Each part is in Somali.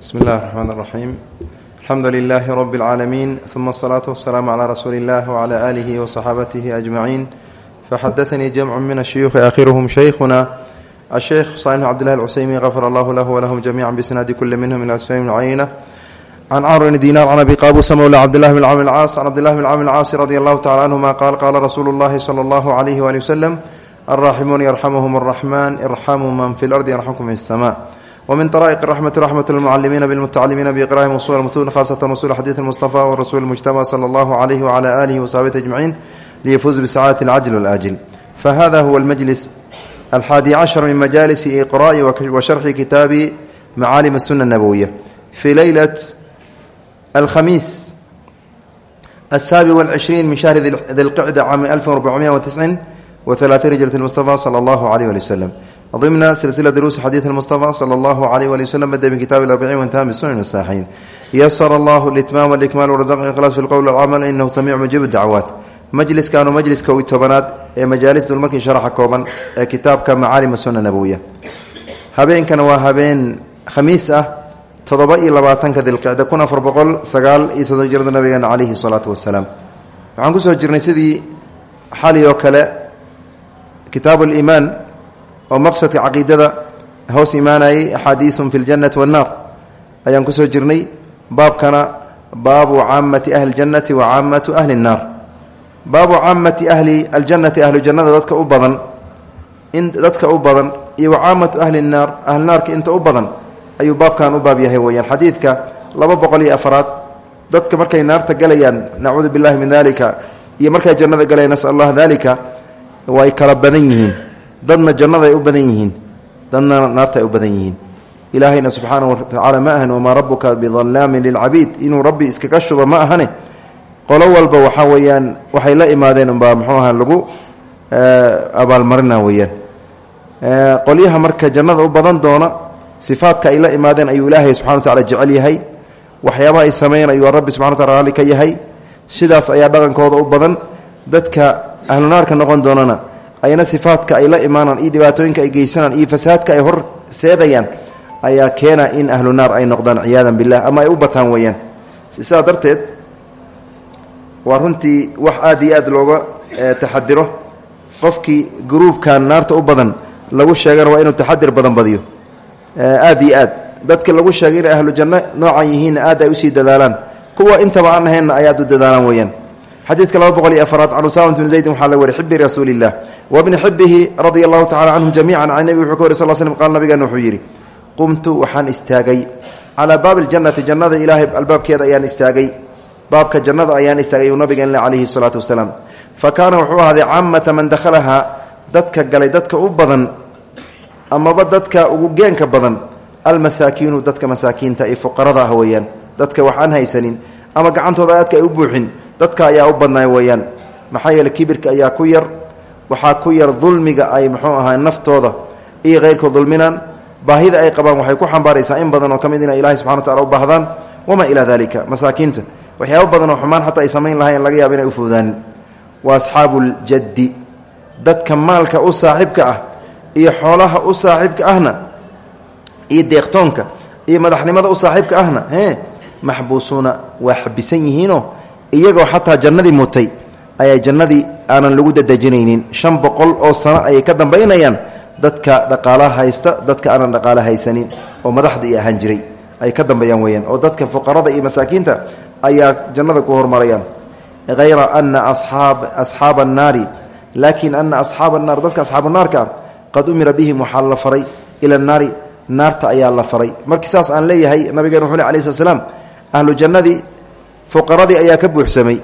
bismi اllahi الرحmn الرaxيim alxamdu لilh rb العaalamiin ثuma الصlaaة والسlاam عlى rasuuli اllah وعlى آlih وصxaabatihi أجmaعin faxadaثnii jamc min الshuyuuخi akhirhm shaykhuna الsheykh صالح cbdالlah الcuseymin غafar allah lah wlahm jamiعa bsnaadi kuli minhm ilى asfam cayna can camr bn dinar can abi qabusa mawla cabdillahi bn camr caas can cabdillahi bn camr caasi radi allahu tacala canhuma qaal qaala rasuulu llahi sala allahu alayhi waali waslem alraaximuun yarxamuhum araxman irxamuu man fi lardi yarxamkum fi sama wmin طrائq الرحmة رحmة المcalimiina bاlmتacalimiina bإqrاءi usul mtun khasة usul xadiiث المصطفى wrasuل المجتmع slى اllah عlyh وعlى آlih وصaxbati أجمaعin liyfuz bsacاadة الcajل والآjل fahada huwa اlmجlis الxaadi cشhر min majalis إqrاءi وsharxi kitaabi macaalim الsuنة النabوية fi leylaة الkhamiis الsaaبع والعشhرين min شhهri di الqcda cam أف ربعمية وتسعين وثلاثين hجرة المصطفى slى اllah عlيه ولي وsلم ضمن سلسلة دروس حديث المصطفى صلى الله عليه وآله وسلم بدأ بكتاب الأربعين وانتهى بالسنن الصحيحين يسر الله الإتمام والإكمال ورزقنا الإخلاص في القول والعمل إنه سميع مجيب الدعوات مجلس كانوا مجلس كوي تبنات مجالس دول مكي شرح كوبا كتاب كمعالم السنة النبوية هبين كانوا هبين خميس أه تضبا إلى لباتنك ذي القعدة كنا فربقل سقال إيسا جرد النبي عليه الصلاة والسلام عن قصة جرنسيدي حالي وكلا كتاب الإيمان oo maqsadka caqiidada hoos imaanayay axaadiisun fi ljannati wannaar ayaan ku soo jirnay baabkana baabu caamati ahli ljannati wa caamatu ahli nnaar baabu caamati ahli aljannati ahlu jannada dadka u badan in dadka u badan iyo wa caamatu ahli nnaar ahli naarka inta u badan ayuu baabkan u baab yahay weyaan xadiidka laba boqol iyo afaraad dadka markay naarta galayaan nacuudu billahi min dalika iyo markay jannada galayaan nasal allah dalika way kala badan yihiin dadna jannada ay u badan yihiin. Dadna naarta ay u badan yihiin. Ilaahayna subxaana watacaala ma ahan wamaa rabuka bidalaamin lilcabiid. Inuu rabbi iskaga shuba ma ahane. Qolo walba waxaa weeyaan waxay la imaadeen umbaa muxuu aha lagu abaalmarina weeyaan. Qolyaha marka jannada u badan doona sifaadka ay la imaadeen ayuu ilaahay subxana wa tacala jecel yahay. Waxyaabaha ay sameeyeen ayuu rabbi subxana wa tacala raalli ka yahay. Sidaas ayaa dhaqankooda u badan. Dadka ahlu naarka noqon doonana ayna sifaadka ay la imaanaan iyo dhibaatooyinka ay geysanaan iyo fasaadka ay hor seedayaan ayaa keena in ahlu naar ay noqdaan ciyaadan billah ama ay u bataan weeyaan. Sidaa darteed waa runtii wax aad iyo aad looga taxadiro qofkii gruubkan naarta u badan lagu sheegana waa inuu taxadir badan badiyo. Aad iyo aad. Dadka lagu sheegay inay ahlu janno noocan yihiinna aad ay u sii dadaalaan. Kuwa intaba aan ahaynna ay u dadaalaan weeyaan. Xadiidka laba boqol iyo afaraad can usamat bn zaydin laga wari xibi rasuuli wabni xibihi radia allahu tacala canhum jamiica can nebi wuxuu ka wari sal slm qaal nabigeena wuxuu yidhi qumtu waxaan istaagay calaa baabi ljannati jannada ilaahay albaabkeeda ayaan istaagay baabka jannada ayaan istaagay yuu nabigeen calayhi salaatu wasalaam fa kaana wuxuu ahaaday caamata man dakhalahaa dadka galay dadka u badan amaba dadka ugu geenka badan almasaakiinu dadka masaakiinta ee fuqarada ah weeyaan dadka wax aan haysanin ama gacantooda aadka ay u buuxin dadka ayaa u badnaay weeyaan maxaa waxaa ku yar dulmiga ay muxuu ahaa naftooda iyo keyrkood dulminaan. Baahida ay qabaan waxay ku xambaaraysaa in badan oo ka mid ina ilahay subxana wa tacala u baahdaan. Wamaa ilaa dalika masaakiinta. Waxyaaba badan oo xumaan xataa ay samayn lahayn laga yaaba inay u fuudaanin wa asxaabu ljaddi dadka maalka u saaxiibka ah iyo xoolaha u saaxiibka ahna iyo deeqtoonka iyo madaxnimada u saaxiibka ahna maxbuusuuna waa xabisan yihiinoo iyagoo xataa jannadii mutay ayay jannadii aanan lagu dadejinaynin shan boqol oo sano ayay ka dambaynayaan. Dadka dhaqaalaha haysta dadka aanan dhaqaala haysanin oo madaxda i ahaan jiray ay ka dambeeyaan weyaan oo dadka fuqarada iyo masaakiinta ayaa jannada ku hormarayaan hayra ana asaab asxaaba annaari laakin ana asxaaba annaar dadka asxaabu naarka ah qad umira bihim waxaa la faray ila naari naarta ayaa la faray. Markii saas aan leeyahay nabigeen wuxuu le alai ahlu jannadii fuqaradii ayaa ka buuxsamay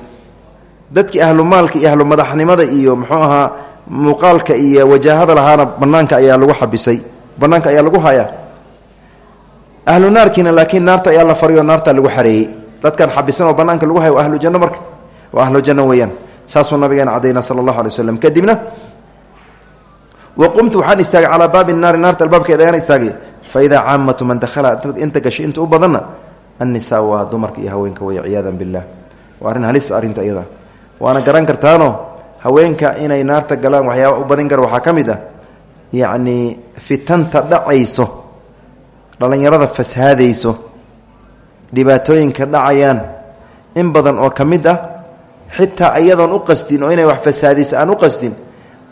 dadkii ahlu maalka iyo ahlu madaxnimada iyo muxuu ahaa muuqaalka iyo wajaahada lahaana banaanka ayaa lagu xabisay banaanka ayaa lagu hayaa. Ahlu naarkiina laakiin naarta ayaa la faray oo naarta lagu xareeyey. Dadkan xabisan oo banaanka lagu haya waa ahlu janno marka waa ahlu janno weeyaan. Saasuu nabigeena cadayna sala allahu alay waslem kadibna wa qumtu waxaan istaagay calaa baabi naari naarta albaabkeeda ayaan istaagay. Fa idaa caamatu man dakhala inta gashay inta u badanna annisaa waa dumarka iyo haweenka wey ciyaadan billah waana garan kartaano haweenka inay naarta galaan waxyaaba u badin kara. Waxaa ka mid ah yacnii fitanta dhacayso dhallinyarada fasahaadayso dhibaatooyinka dhacayaan. In badan oo ka mid ah xitaa iyadoon u qastin oo inay wax fasaadisa aan u qastin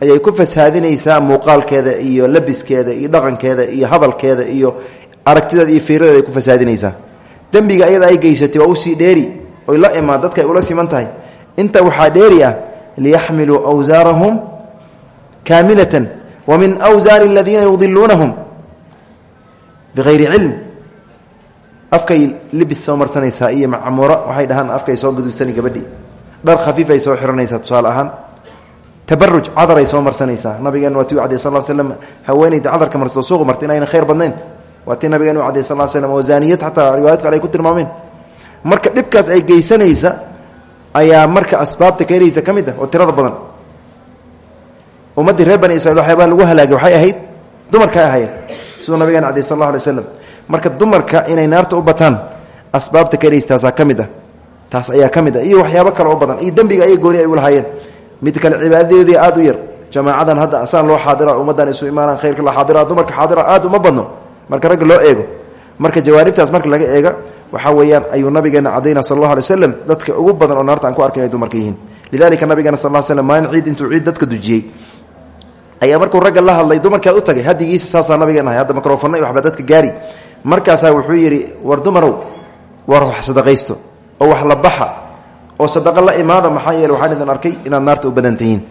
ayay ku fasaadinaysaa muuqaalkeeda iyo labiskeeda iyo dhaqankeeda iyo hadalkeeda iyo aragtideeda iyo fiiradeeda ay ku fasaadinaysaa dembiga iyada ay geysatay waa u sii dheeri oy la imaan dadka ay ula siman tahay inta waxaa dheeri ah liyaxmiluu awsaarahum kaamilatan wa min awsaari aladiina yudiluunahum bihayri cilm. Afkay libis soo marsanaysaa iyo macmuuro waxay dhahaan afkay soo gudugsani gabadhii dhar khafiifay soo xiranaysaa tusaale ahaan tabaruj cadaray soo marsanaysaa. Nabigeen waa ti u cadiy sal slm haweeneyda cadarka marsato suuq marta inayna khayr badnayn. Waa ti nabigeen u cadiy sal slm oo zaaniyad xataa riwaayad kale ay ku tilmaameen. Marka dhibkaas ay ayaa marka asbaabta keenaysa ka mid ah oo tirada badan ummaddii reer bani israil waxyaabaa lagu halaagay waxay ahayd dumarka ay ahaayeen siduu nabigeen cadiy sal alla alay marka dumarka inay naarta u bataan asbaabta keenaysa taasaa ka ah taas ayaa ka mid ah. Iyo waxyaabo kale oo badan iyo dembiga ay gooni ay ulahaayeen mid kale cibaadadoodii aad u yar jamaacadan hadda asaan loo xaadira ummaddan isu imaanaan khayrka la xaadira dumarka xaadira aad uma badno. Marka ragga loo eego marka jawaaribtaas marka laga eega waxaa weeyaan ayuu nabigeena cadayna sal allahu alay waslam dadka ugu badan oo naarta aan ku arka inay dumarka lidalika nabigeena sal l slm maalin ciid intuu ciid dadka dujiyey. Ayaa markuu ragga la hadlay dumarkaad u tagay hadigiisa saasaa nabigeen hadda microfonna waxba dadka gaari. Markaasaa wuxuu yidhi war dumarow war wax sadaqaysto oo wax la baxa oo sadaqo la imaada maxaa yeele waxaan idin arkay inaad naarta u badan tihiin.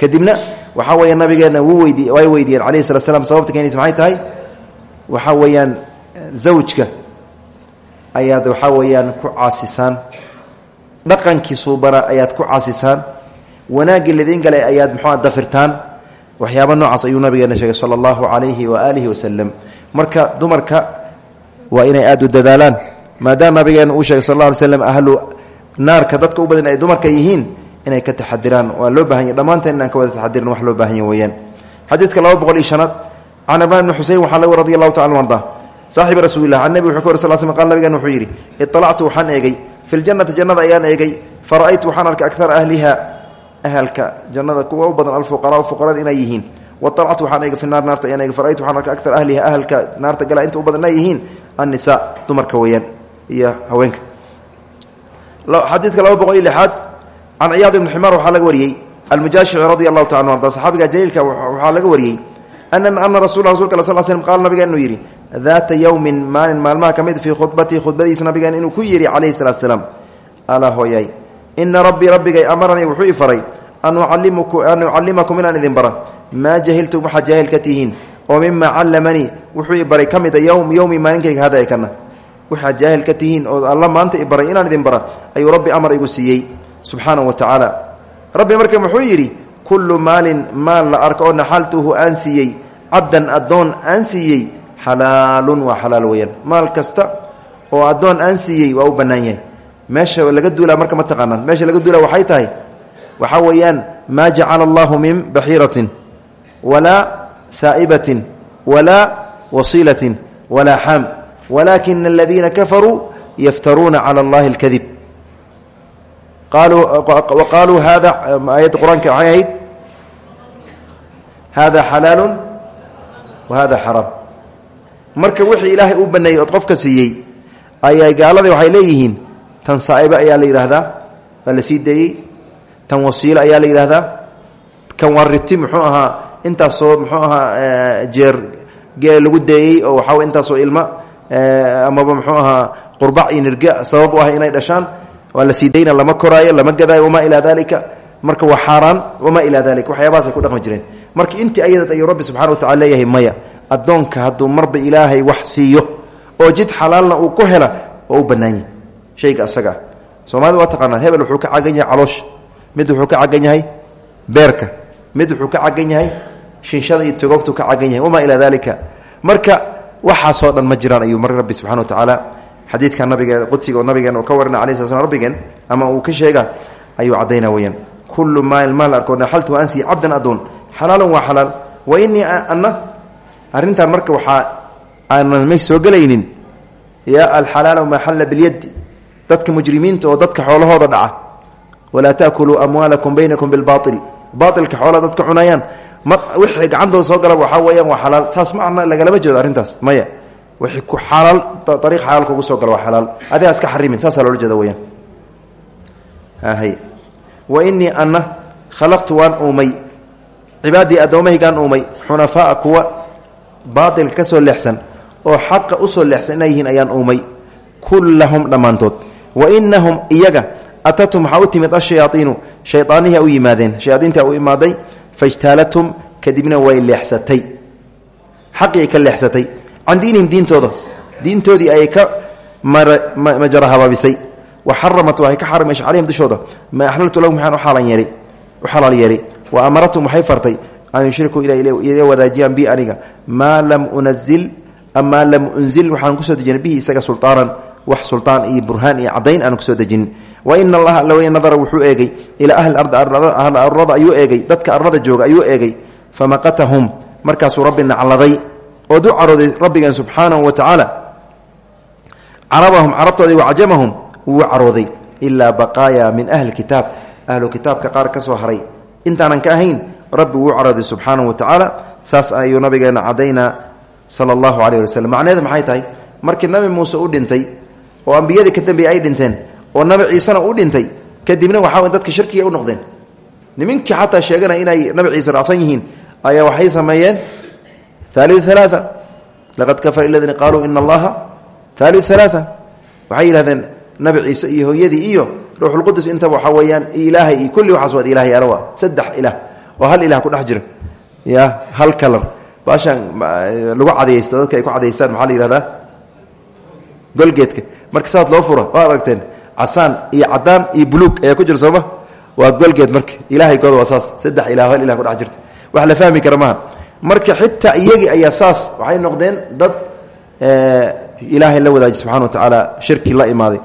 Kadibna waxaa weeya nabigeenna wuu weydi way weydiiyeen calayhi salat sababta keenaysa maxay tahay? Waxaa weeyaan zawjka ayaad waxaa weeyaan ku caasisaan. Dhaqankii suubana ayaad ku caasisaan. Wanaaggii ladiin galay ayaad muxua dafirtaan. Waxyaaba noocaas ayuu nabigeena sheegay sala allahu calayhi wa aalihi marka dumarka waa inay aada u dadaalaan. Maadaama nabigeena uu sheegay sal alla alay slam ahlu naarka dadka u badan ay dumarka yihiin inay ka taxadiraan waa loo baahan yahy dhammaanteen inaan ka wada taxadirin wax loo baahan yahy weyaan xadiidka laba boqol iyo shanaad can imraan ibni xusein waxaa tacala arda saaxibi rasuulilah can nebi wuxuu ka wari sal sl qal nabigeena wuxuu yidhi iطalactu waxaan eegay fi ljannati jannada ayaan eegay fara'aytu waxaan arkay akara ahliha ahalka jannada kuwa u badan alfuqaraa fuqarada inay yihiin. Waطalactu waxaan eegay fi naar naarta ayaan eegay fara'aytu waxaan arkay akara ahliha ahalka naarta gala inta u badan inay yihiin annisa dumarka weeyaan iyo haweenka. Xadiidka laba boqol iyo lixaad can ciyaad ibni ximaar waxaa laga wariyey almujaashici radi allahu taala arda saxaabiga jaliilka waxaa laga wariyey ana rasula rasulka sal slm qaala nabigeen inuu yidhi daata yowmin maalin maalmaha ka mid fii khudbatii khudbadiisa nabigeen inuu ku yidhi calayhi salaatu salaam alaa hooyay ina rabbii rabbigay amaranii wuxuu i faray an ucallimakum inaan idin bara maa jahiltum waxaad jaahil ka tihiin oo mima callamanii wuxuu i baray ka mida ywm yowmi maalinkayga hada kana waxaad jaahil ka tihiin oo alla maanta i baray inaan idin bara ayuu rabbi amar igu siiyey subxaanahu wa tacaala rabbi marka muxuu yidhi kullu maalin maal la arko oo naxaltuhu aan siiyey cabdan addoon aan siiyey xalaalun waa xalaal weyaan maal kasta oo addoon aan siiyey waa u bannaan yahay. Meesha laga duulaa marka ma taqaanaan. Meesha laga duulaa waxay tahay waxaa weeyaan maa jacala allahu min baxiiratin walaa saa'ibatin walaa wasiilatin walaa xaam wlakin aladiina kafaruu yaftaruuna cala allahi اlkadib qaluu hada aayadda qur'aanka waxay ahayd hada wa hada xaraam marka wixii ilaahay uu baneeyey ood qofka siiyey ayay gaaladii waxay leeyihiin tan saa'ibe ayaa la yidhaahdaa waa la sii deeyey tan wasiilo ayaa la yidhaahdaa kan wariti muxuu ahaa intaasoo muxuu ahaa jeer geel lagu deeyey oo waxaa intaasoo ilma amaba mxuu ahaa qurbac iyo nirga sabab u ah inay dhashaan waa la sii lama koraayo lama gadaayo wamaa ilaa dalika marka waa xaaraan wamaa ilaa dalika waxyaabahaas ay ku dhaqmi jireen. Marka intii ayadad ayuu rabbi subxana wa tacala leeyahay maya addoonka hadduu marba ilaahay wax siiyo oo jid xalaalna uu ku hela oo u bannaan shayga asaga ah. Waa taqaanaan hebel wuxuu ka cagan yahay caloosha mid wuxuu ka cagan yahay beerka mid wuxuu ka cagan yahay shinshada iyo togoogtuu ka cagan yahay wamaa ilaa dalika marka waxaasoo dhan ma jiraan ayuu mar rabbi subxana wa tacaala xadiidka nabigeen qudsiga oo nabigeen ka warina alai sla rabigeen ama uu ka sheega ayuu caddaynaa weyaan kullu maal maal arko naxaltu ansi cabdan addoon xalaalun waa xalaal. Wa innii anna arrintan marka waxaa aanan may soo gelaynin yaa alxalaalu maa xalla bilyaddi dadka mujrimiinta oo dadka xoolahooda dhaca walaa taakuluu amwaalakum baynakum bilbaail baailka xoolaha dadka cunayaan wixii gacantooda soo galaba waxaa weeyaan waa xalaal taas macna lagalama jeedo arrintaas maya wixii ku xalaal ariiq xalaal kugu soo gala waa xalaal iska xarimin saasaa loola jeeda weyaan hay wa inii ana khalaqtu waan uumay cibaadii addoommahaygaan uumay xunafaaa kuwa baatilka ka soo leexsan oo xaqa u soo leexsan inay yihiin ayaan uumay. Kullahum dhammaantood. Wa inahum iyaga atatum waxaa u timid ashayaaiinu shayaanihii u yimaadeen. Shayaaiinta u imaaday. Fajtaalatum kadibna way leexsatay. Xaqii ay ka leexsatay. Can diinihim diintooda. Diintoodii ayay ka majarahabaabisay wa xaramat waxay ka xarimaysa calayhim dushooda. Maa axlaltu lahum waxaan u xalaal yeelay? Wa amaratum waxay fartay an yushrikuu ila wadaajiyaan bi aniga. Maa lam unazil maa lam unzil waxaan ku soo dejinay bihi isaga sulaanan wax sultaan iyo burhaan iyo cadayn aan ku soo dejinin wa ina allaha alla wey nadara wuxuu eegay ilaa ahli arlada ayuu eegay dadka arlada jooga ayuu eegay. Famaqatahum markaasuu rabbi nacladay oo du carooday rabbigeen subxaanahu wa tacaala. Carabahum carabtoodii wacjamahum wuu carooday. Ilaa baqaaya min ahli kitaab. Ahlu kitaabka qaar ka soo haray. Intaanan ka ahayn rabbi wuu carooday subxaanahu wa tacaala. Saas ayuu nabigeena cadaynaa sala allahu caleyh waslem macnaheedu maxay tahay? Markii nabi muuse u dhintay oo ambiyadii ka dambeeyey ay dhinteen oo nabi ciisena u dhintay kadibna waxaa dadka shirkiga u noqdeen. Niminkii xataa sheeganaya inay nabi ciise raacsan yihiin ayaa waxay sameeyeen haaliu alaaa laqad kafara iladiina qaaluu ina allaha haaliu alaaa waxay yidhahdeen nabi ciise iyo hooyadii iyo ruuxulqudus intaba waxaa weeyaan ilaahay iyo kulli waxaas waad ilahay alawa saddex ilaah oo hal ilah ku dhex jira. Ya hal kalar baashaan lagu cadayeysto dadka ay ku cadaystaan maxaa la golgeedka marka saad loo furo waa aragteen casaan iyo cadaan iyo buluug ayaa ku jira sooma waa golgeed marka. Ilahay gooda waa saas. Saddex ilah hal ilah ku dhex jirta. Wax la fahmi kara maaha. Marka xitaa iyagii ayaa saas waxay noqdeen dad ilaahay la wadaaji subxana wa tacaala shirki la imaaday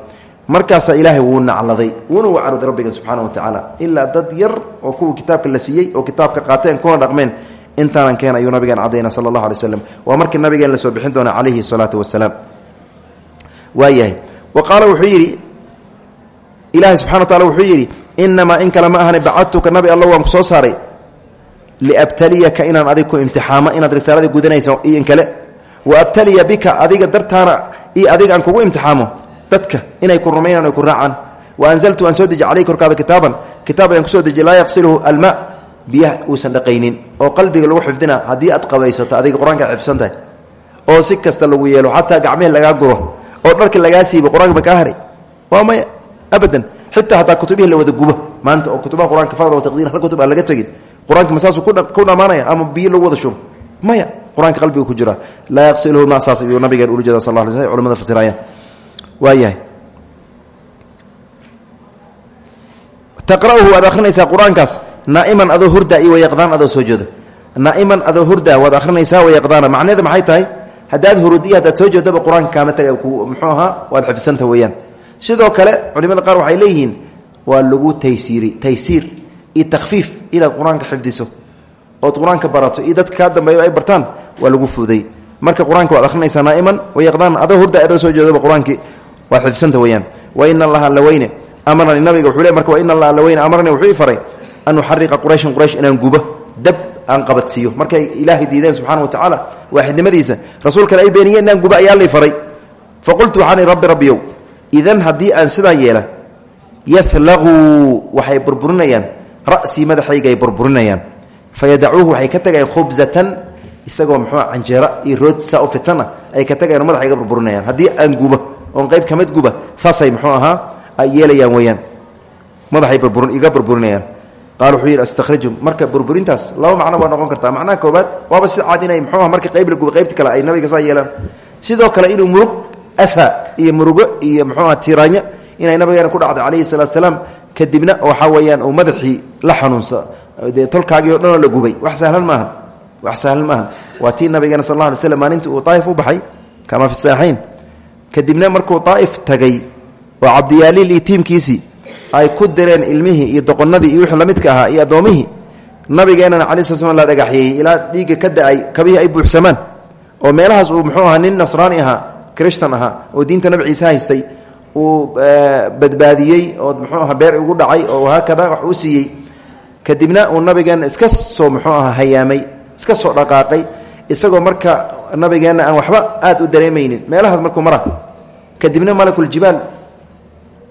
markaasaa ilaahay wuu nacladay wuuna u caruday rabbiga subxaana wa tacaala. Ilaa dad yar oo kuwa kitaabka la siiyey oo kitaabka qaateen kuna dhaqmeen intaanan keen ayuu nabigeen cadayna sala allahu alay slam markii nabigeen la soo bixin doona calayhi salaatu wasalaam waayahay wa qaala wuxuu yidhi ilaahay subxana wa tacala wuxuu yidhi inamaa in kale ma ahani bacadtuka nabi alla waan ku soo saaray. Liabtaliyaka inaan adig ku imtixaamo inaad risaaladii gudanayso in kale. Wa abtaliya bika adiga dartaana iyo adiga aan kugu imtixaamo dadka inay ku rumaynaan ay ku raacaan. Wa anzaltu aan soo deji caleyhi korkaada kitaaban. Kitaab ayaan ku soo yaqsiluhu alma. Biyaha uusan oo qalbiga lagu xifdina haddii aad qabaysato adiga qur'aanka oo si kasta lagu yeelo xataa gacmihi lagaa guro. Oo dharka lagaa siibo qur'aanka ba waa maya abadan. Xitaa hataa kutubihii la wada gubo. Maanta oo kutubaha qur'aanka wa taqdiir hal kutub laga tegin. Qur'aanka masaasu ku dhamaanaya ama biyo lagu wada shubo? Maya qur'aanka qalbiga ku jira. Laa yaqsiluhu ma saas ayuu nabigeen ula jeeda sal la alay sl culamada waayahay taqra'uhu waad akhrinaysaa qur'aankaas. Naa'iman adoo hurda iyo wayaqdaan adoo soo jeedo. Naa'iman adoo hurda waad akhrinaysaa wayaqdaana macnaheeda maxay tahay? Haddaad hurud iyo haddaad soo jeedaba qur'aanka ku muxuu ahaa xifsanta weeyaan. Sidoo kale culimada qaar waxay leeyihiin waa lagu taysiiri taysiir iyo takfiif inaad qur'aanka xifdiso. Ood qur'aanka barato iyo dadka kaa dambeeyo ay bartaan waa lagu fuuday. Marka qur'aanka waad naa'iman wayaqdaan adoo hurda adoo soo jeedaba qur'aankii waad xifsanta weeyaan. Wa ina allaha alla weyne. Amarani nabiga wuxuu le marka wa ina allaha alla weyne. Amarani wuxuu i an uxariqa qurayshan quraysh inaan gubo. Dab aan qabadsiiyo. Markay ilaahay diideen subxana wa tacaala waaxidnimadiisa rasuulkana ay beeniyeen inaan gubo ayaa lay faray. Faqultu waxaan rabbi rabbiyow idan haddii aan sidaa yeela yalaquu waxay burburinayaan. Rasii madaxayga ay burburinayaan. Fayadacuuhu waxay ka tagayaan khubzatan isagoo muxuu canjeera iyo rood saa u ay ka tagayan madaxa iga burburinayaan. Haddii aan gubo oon qayb ka mid guba saasay muxuu ahaa ay yeelayaan weyaan madaxay burburin iga burburinayaan. Qaal wuxuu yidhi astakrijum marka burburintaas laba macno waa noqon kartaa. Macnaha koobaad waaba si caad inay muxuu marka qayb la guba qaybta ay nabiga saa yeelaan. Sidoo kale inuu murug asha iyo murugo iyo muxuu aha tiiraanyo inay nabigeena ku dhacday calayhi salaatu salaam kadibna waxaa weeyaan uu madaxii la xanuunsa. Dee tolkaagii o dhanoo la gubay. Wax sahlan maaha wax sahlan maaha waa tii nabigeena sal alla alay maalintii uu daa'if u kamaa fi saxiixayn kadibna markuu daa'if tagay oo cabdiyaaliil iyo tiimkiisii ay ku direen ilmihii iyo doqonadii iyo wixii lamidka ahaa iyo addoomihii nabigeenana cala sl slam la dhagaxyeeyey ilaa dhiigga ka da'ay kabihii ay buuxsamaan oo meelahaas uu muxuu ahaa nin nasraani ahaa krishtan ahaa oo diinta nabi ciise haystay uu badbaadiyey oo muxuu aha beer ugu dhacay oo haakada wax uu siiyey. Kadibna uu nabigeena iska soo muxuu aha hayaamay iska soo dhaqaaqay isagoo marka nabigeenna aan waxba aad u dareemaynin. Meelahaas markuu mara kadibna malakuljibaal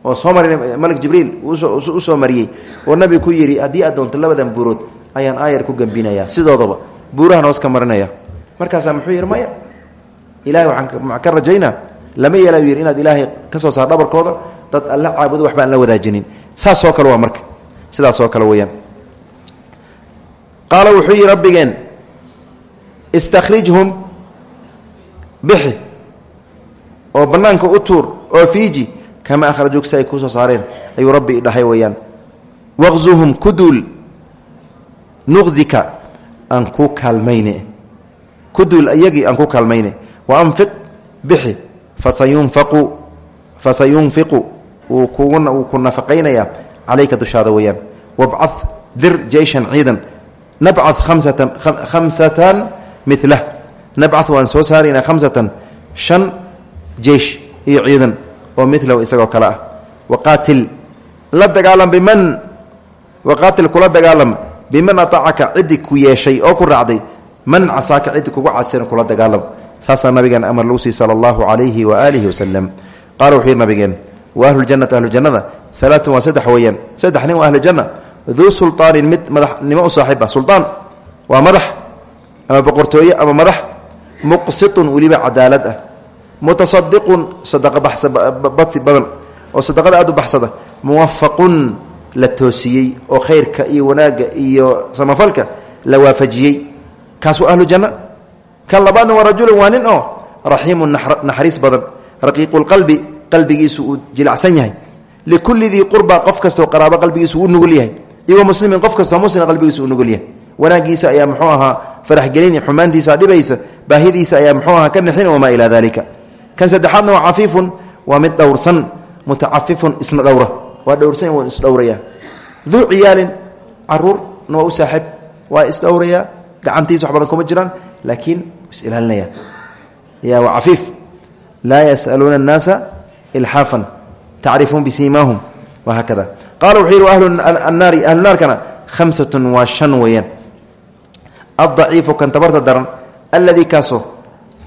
oo soo malik jibriil u soo mariyey oo nabiga ku yidhi haddii aad doonto labadan buurood ayaan aayar ku gembinayaa sidoodaba buurahan hoos ka marinaya. Markaasaa muxuu yidhi maya ilahay waxaan ka rajaynaa lama yeelayu yidhi inaad ilaahay ka soo saar dhabarkooda dad alla caabudo waxba aan la wadaajinin. Saasoo kale waa marka. Sidaasoo kale weyaan qaala wuxuu yidhi rabbigeen istakhrijhum bixi oo bannaanka u tuur oo fiiji kama akhrajuuk si ay kuu soo saareen. Ayuu rabbi idhahay weeyaan. Waqzuhum ku duul. Nuqzika aan kuu kaalmayne. Ku duul iyagii aan ku kaalmayne. Wa anfiq bixi. Fasayunfaqu fasayunfiqu wuu kuguna wuu ku nafaqaynayaa calayka dushaada weeyaan. Wabcad dir jeyshan ciidan. Nabcad khamsatan khamsatan milah nabcad waan soo saaraynaa khamsatan shan jeish iyo ciidan oo milahu isagoo kale ah. Waqaatil la dagaalam biman? Waqaatil kula dagaalam biman aacaka ciddi ku yeeshay oo ku raacday man casaaka ciddi kugu casina kula dagaalam. Saasaa nabigeena amar lagu sii sala allahu calayhi waaalihi wasalam qaala wuxuu yidhi nabigeen wa ahluljannati ahlujannada alaatun waa saddex weeyaan. Saddex nin waa ahlujanna ah ama boqortooye ama madax muqsitun weliba cadaalad ah mutasadiqun sadaqa badsi badan oo sadaqada aad u baxsada muwafaqun la toosiyey oo khayrka iyo wanaagga iyo samafalka la waafajiyey. Kaas waa ahlu janna? Kan labaadna waa rajulun waa nin oo raxiimun naxariis badan raqiiqulqalbi qalbigiisu uu jilacsan yahay. Likulli dii qurba qof kastoo qaraabo qalbigiisu uu nugul yahay. Iyo muslimin qof kastoo muslima qalbigiisu uu nugul yahay. Wanaagiisa ayaa muxuu ahaa faraxgelin xumaantiisa dhibaysa baahidiisa ayaa muxuu ahaa ka nixin wamaa ilaa dalika kan saddexaadna waa cafiifun waa mid dhowrsan mutacafifun isna dhowra. Waa dhowrsan w isdhowraya duu ciyaalin caruurna waa u saaxiib waa isdhowraya gacantiisa wax badan kuma jiraan laakiin isilaalinaya ya waa cafiif. Laa yasaluuna annaasa ilxaafan tacrifuun bisiimaahum. Wahaakada qaala wuxuu yidhi ahlu naari ahlu naarkana hamsatun waa shan weeyaan addaciifu kan tabarta daran alladii kaasoo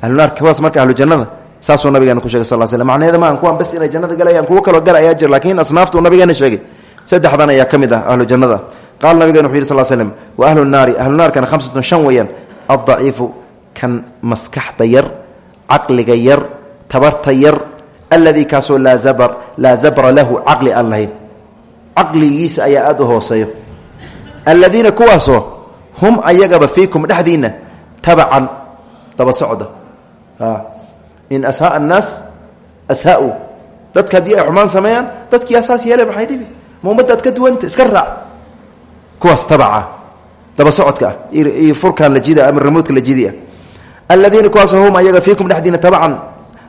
ahlunaar kuwaas marka ahlu jannada saasuu nabigeena ku shegay sal sl macnaheeda maan kuwaan bas inay jannada galayaan kuwo kaloo gala ayaa jir lakiin asnaaftuu nabigeena sheegay saddexdan ayaa ka mid ah ahlu jannada qaala nabigena wuxu yidhi sal slm wa ahlu naari ahlu naarkana hamsatun shan weeyaan addaciifu kan maskaxda yar caqliga yar tabarta yar alladii kaasoo laa zabr laa zabra lahu caqli aan lahayn caqligiisa ayaa aada u hooseeyo aladiina kuwaasoo hum ayagaba fiikum dhexdiinna tabacan daba socda. In asaa annaas asaau. Dadka haddii ay xumaan sameeyaan dadkii asaas yeele maxay dhibi? Ma ummaddaad ka duwanta iska raac kuwaas tabaca daba socodka ah. Iyo furkaan la jida ama ramoodka la jidi ah aladiina kuwaasoo hum ayaga fiikum dhexdiinna tabacan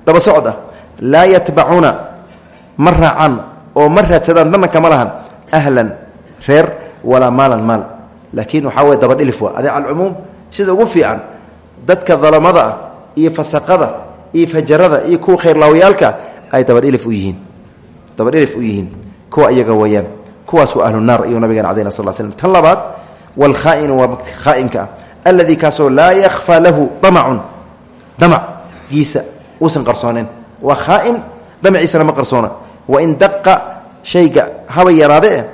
daba socod ah laa yatbacuuna ma raacaan. Oo ma raadsadaan danna kama lahan. Ahlan reer walaa maalan maal laakiin waxaa wey dabadhilif waa. Adeec alcumuum sida ugu fiican dadka dalamada ah iyo fasaqada iyo fajarada iyo kuwa khayrlaawyaalka ay dabadhilif u yihiin. Dabadhilif u yihiin. Kuwa iyaga weeyaan kuwaas waa ahlu naar ayuu nabigeena cadayna sal slm tan labaad waalkhaainu waa khaainka ah alladii kaasoo laa yakhfaa lahu damacun. Damaciisa uusan qarsooneen waa khaain damaciisana ma qarsoona. Wain daqa shayga haba yaraade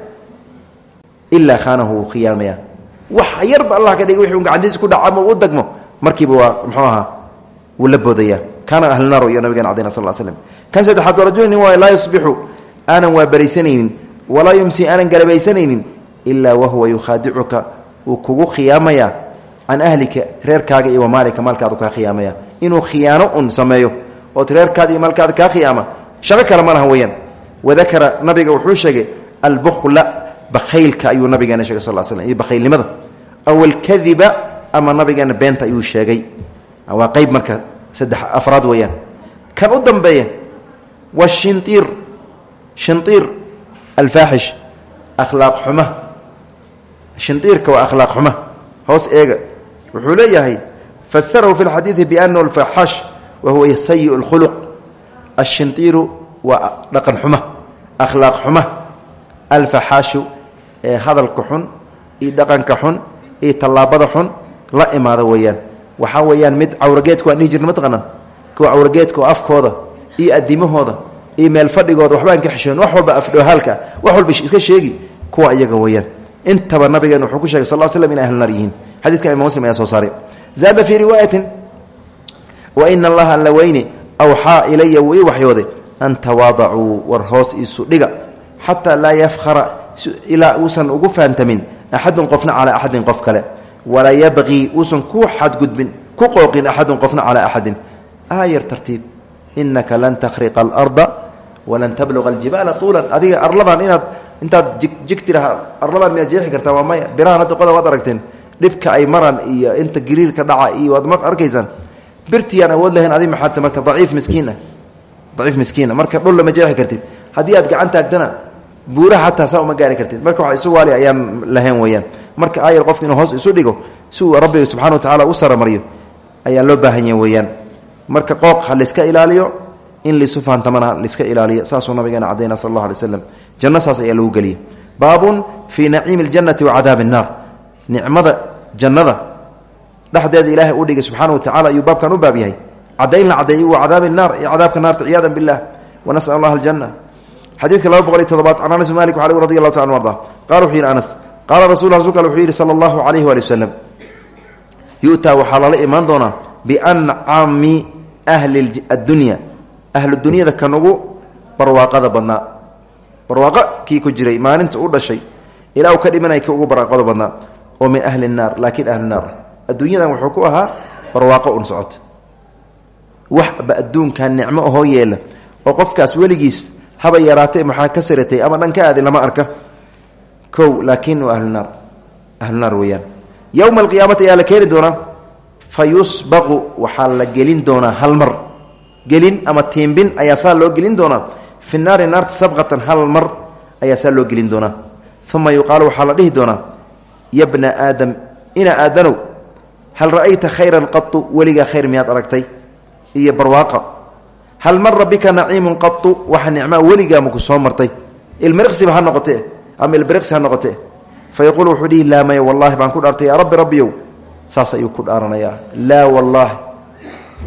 ilaa khaanahu khiyaamaya wax yarba allah ka dhigay wixii gacantiisa ku dhaca ama u dagmo markiiba waa muxuu ahaa wuu la boodaya. Kaana ahlunaar iyo nabigeena cadayna sal slm kan saddexaad waa rajul nin waay laa yusbixu aanan waa baraysanaynin walaa yumsi aanan galabaysanaynin ilaa wahuwa yukhaadicuka wuu kugu khiyaamaya can ahlika reerkaaga iyo wamaalika maalkaadu kaa khiyaamaya. Inuu khiyaano un sameeyo ood reerkaada iyo maalkaada kaa shaqo kale ma laha weyaan wadakara nabiga wuxuu sheegay albukla bakhaylka ayuu nabigeena shegay sal slm iyo bakhaylnimada. Aw alkadiba ama nabigeena beenta ayuu sheegay. Waa qeyb marka saddex afraad weeyaan. Kan u dambeeya waa shintiir. Shintiir alfaaxish akhlaaq xuma. Shintiirka waa akhlaaq xuma. Hoos eega. Wuxuu leeyahay fasarahu fi lxadiidi bianahu alfaxaash wa huwa sayi اlkhuluq ashintiiru waa dhaqan xuma akhlaaq xuma. Alfaxaashu ee hadalka xun iyo dhaqanka xun iyo tallaabada xun la imaada weeyaan. Waxaa weeyaan mid cawrageedka waan dhihi jirna mataqaanaan kuwa cawrageedka oo afkooda iyo adimahooda iyo meel fadhigooda waxbaan ka xisheen wax walba afdhoohaalka wax walba iska sheegi kuwa iyaga weeyaan. Intaba nabigeen wuxuu ku shegay sal slm inay ahlnaar yihiin. Xadidkan imam muslim ayaa soo saaray. Zaada fii riwaayatin wa ina allaha alla weyne awxaa ilaya wuu ii waxyooday. War hoos isu dhiga xataa laa yafkhara ilaa uusan ugu fahantamin axadun qofna calaa axadin qof kale. Walaa yabqii uusan ku xadgudbin ku qooqin axadun qofna calaa axadin. Aayar tartiib inaka lan takhriqa alarda walan tabluqa aljibaala tuulan. Adiga arladan inaad intaad jig tiraha arladan miyaad jeexi kartaa waa maya. Birahan hadda qoda waad ay maraan iyo inta gariirka dhaca iyo waad ma arkaysaan. Birtiyaan awood lahayn adi maxaata marka daciif miskiina daciif miskiina marka dhul lama jeexi kartid. Haddii aad gacan taagtana buuraha hataa saa uma gaari kartid marka waxa isu waali ayaan lahayn weeyaan marka aayar qofka inuu hoos isu dhigo si uu rabbiga subxana wa tacala u saramaryo ayaa loo baahan yahay weeyaan marka qooq ha layska ilaaliyo in laysu fahantamana layska ilaaliyo saasuu nabigeena cadayna sal allah alay slam janno saas ayaa lagu geliya baabun fii naciimi اljannati wa cadaabi الnaar nicmada jannada dhexdeeda ilaahay u dhigay subxaana wa tacala ayuu baabkan u baab yahay cadayn la cadeeyo wa cadaabi الnaar iyo cadaabka naarta ciyaada biاllah wanasal allah aljanna xadiidka laba boqol iyo todobaad can anas malik al radi allahu ta an arda. Qala wuxuu yidhi anas qaala rasul rasulka al wuxuu yidhi sala allahu alayhi waali wasalam yu'taa waxaa lala imaan doonaa biancami ahli addunya ahlu dunyada kan ugu barwaaqada badnaa. Barwaaqo kii ku jiray maalinta u dhashay ilaa uu ka dhimanay kii ugu barwaaqada badnaa. Oo min ahli naar laakiin ahlu naar adduunyadan wuxuu ku ahaa barwaaqo un socota. Waxba adduunkan oo qofkaas haba yaraatee maxaa ka saratay ama dhan ka aadi lama arka. Kow laakiin waa ahlunaar ahlunaar weeyaan. Yowma alqiyaamati ayaa la keeni doonaa. Fa yusbaqu waxaa la gelin doonaa hal mar. Gelin ama tiimbin ayaa saa loo gelin doonaa. Fi naari naarta sabqatan hal mar ayaa saa loo gelin doonaa. Uma yuqaalu waxaa la dhihi doonaa ya bna aadam ina aadanow hal ra'ayta khayran qatu weligaa khayr miyaad aragtay. Iyo barwaaqa hal mara bika naciimun qatu waxa nicmaa weligaa maku soo martay ilmiriqsiba ha noqote ama ilbiriqsi ha noqote fa yaquulu wuxuu dhihi laa maya wallahi baan ku dhaartay yaa rabbi rabbiyow saas ayuu ku dhaaranayaa laa wallaahi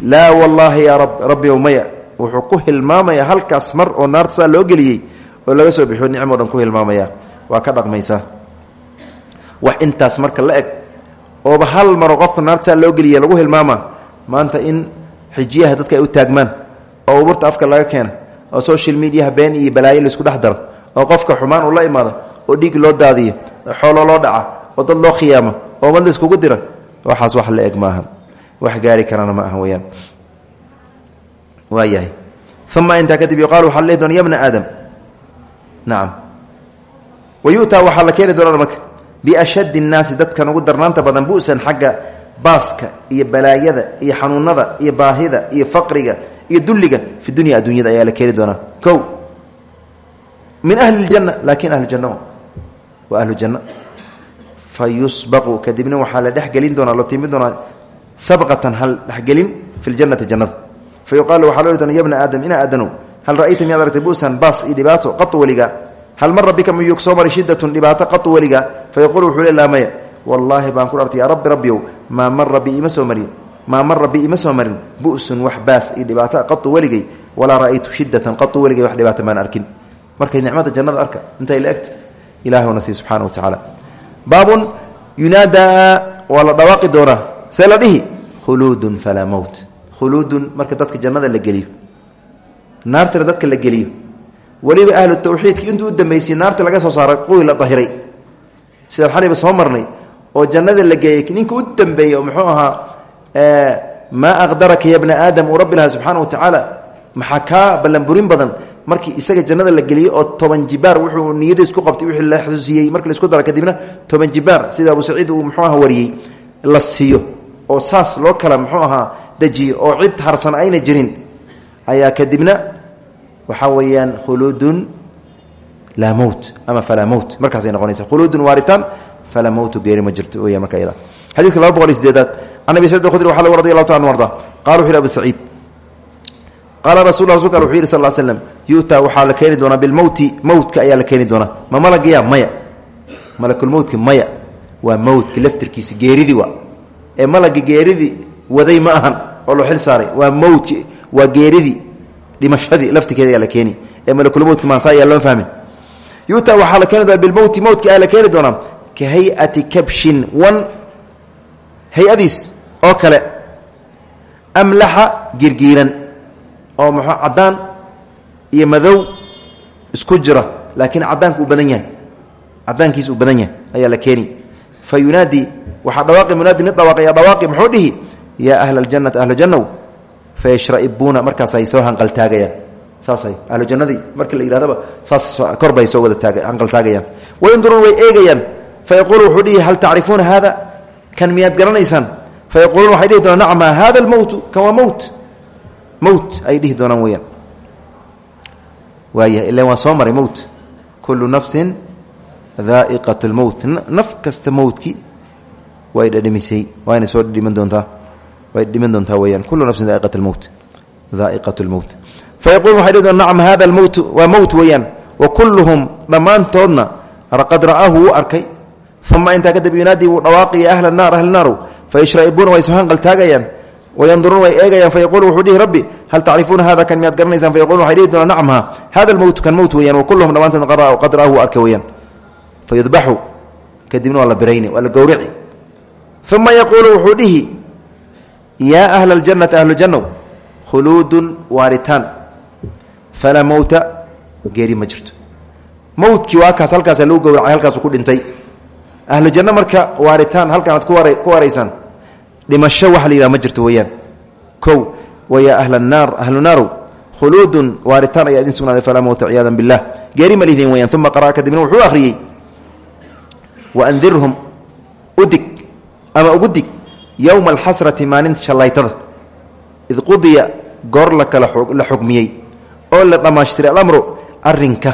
laa wallaahi yaa rab rabbiyow maya wuxuu ku hilmaamayaa halkaas mar oo naarta saa loo geliyey oo laga soo bixiyo nicmo dhan ku hilmaamaya waa ka dhaqmaysaa wax intaas marka la eg ooba hal maroo qofka naarta lagu hilmaama maanta in xijiyaha dadka oo uburta afka laga keena oo social mediaha been iyo balaayo la isku dhex daro oo qofka xumaan uu la imaado oo dhiig loo daadiyo oo xoolo loo dhaca oo dad loo khiyaamo oo mad laiskugu dira waxaas wax la eg maaha. Wax gaari karana ma aha weyaan waa yahay uma kadib yuqaalu waxaa lehi doona ya bna aadam. Wa yu'taa waxaa la keeni doona marka dadkan ugu darnaanta badan bu'san xagga baaska iyo balaayada iyo xanuunada iyo baahida iyo faqriga iyo dulliga fi dunya adduunyada ayaa la keeni doonaa. O min ahli اljanna laakin ahlu janna waa ahlu janna. Fa yusbaqu kadibna waxaa la dhexgelin doonaa la timin doonaa sabqatan hal dhexgelin fi ljannati jannada fa yuqaalu waxaa loo aadam ina aadanow hal ra'ayta miyaad aragtay bu'san baas iyo dhibaato hal mara bika miyuu soo maray shidatun dhibaato qatu weligaa fa baan ku dhartay yaa rabbi rabbiyow maa bi ima maa mara bi ima soo marin? Bu'sun wax baas iyo dhibaato qatu weligay. Walaa ra'aytu shidatan qatu weligay wax dhibaata maan arkin. Markay nicmada jannada arka intay la egta. Ilahuna sii subxana wa tacaala. Baabun yunaadaa waa la dhawaaqi doonaa. See la dhihi? Khuluudun falaa mowt khuluudun marka dadka jannada la geliyo. Naartana dadka la geliyo. Weliba ahlu tawxiidka intuu u dambeysay naarta laga soo saaray maa aqdaraka ya bna aadam uu rabbi lahaa subxaana wa tacaala? Maxaa kaa ballanburin badan? Markii isaga jannada la geliyey oo toban jibaar wuxuu niyada isku qabtay wixii la xusuusiyey markii la isku dara kadibna toban jibaar sida abu saciid uu muxuu aha wariyey la siiyo. Oo saas loo kala muxuu ahaa dejiyo oo cid harsan ayna jirin. Ayaa kadibna waxaa weeyaan khuluudun laa mowt ama falaa mowt markaasay noqonaysa khuluudun waaritaan falaa mowtu geeri ma jirto. Weyaan marka iyada xadidka laba boqol iyo sideedaad can abi saciid alkhudri waxaa radi allahu ta anu arda qala wuxu yhi abu saciid qaala rasul rasulka wuxuu yidhi sal slm yu'taa waxaa la keeni doonaa bilmowti mowtka ayaa la keeni doonaa ma malagaya maya malakulmowtka maya waa mowdka laftirkiisa geeridii wa ee malaga geeridii waday ma ahan oo loo xil saaray waa mowdki waa geeridii dhimashadii laftirkeeda ayaa la keeni ee malakulmowdka maansa ayaa loo fahmin yuta waxaa la keeni doona bilmowti mowdka ayaa la keeni doonaa ka hay'ati kabshin wan hay'adiis oo kale amlaxa girgiiran oo muxuu caddaan iyo madow isku jira laakiin caddaanka uu badan yahay. Caddaankiisa uu badan yahay ayaa la keeni fa yunaadi dhawaaqi munaadi mid dhawaaqay dhawaaqi muxuu dhihi? Yaa ahla aljannati ahlu jannow fa yashraibuuna markaasay soo hanqaltaagayaan saasay ahlu jannadii markii la yidhahdaba saas korbay soo wada taag hanqaltaagayaan wayanduruun way eegayaan fa yaquulu wuxuu hal tacrifuuna haada? Kan miyaad garanaysaan fa yaquuluun waxay dhihi doonaan nacma hada almowtu kan waa mowt mowt ay dhihi doonaan weyaan waaya ilan waa soo maray mowt kullu nafsin daa'iqat lmowt naf kasta mowtki way dhadhimisay waayna soo dhiman doontaa way dhiman doontaa weyaan kullu nafsin daa'iqat lmowt daa'iqat lmowt fa yaquulun waxay dhihi doonaan nacma hada almowtu waa mowt weeyaan wa kulluhum dhammaantoodna qad ra'aahu wuu arkay uma intaa kadib yunaadii wuu dhawaaqaya ahla naar ahla naaru fa yashraibuuna way soo hanqaltaagayaan wayanduruun way eegayaan fayaqulu wuxuu dhihi rabbi hal tacrifuuna hada kan miyaad garanaysaan fayaqulun waxay dhihi doonaan nacmha hada almowtu kan mowt weeyaan wa kulluhum dhammaantood qad ra'aahu wuu arkay weeyaan fa yudbaxu kadibna waa la birayni waa la gowrici uma yaquulu wuxuu dhihi yaa ahla aljannati ahlu jannow khuluudun waaritaan falaa mowta geeri ma jirto mowtkii waa kaas halkaasa lagu gowracay halkaasu ku dhintay ahlu janno marka waaritaan halkan aad ku waraysaan dhimasho waxa la yidhaha ma jirto weeyaan. Kow wayaa ahla naar ahlu naarow khuluudun waaritaan ayaa idin sugnaaday falaa mowta ciyaadan billah. Geeri ma lihdin weyaan uma qara'a kadibna wuxuu akhriyey waandirhum udig ama ugu dig yowma alxasrati maalinta shallaytada. Id qudiya goor la kala la xugmiyey oo la dhammaashtiray alamru arrinka.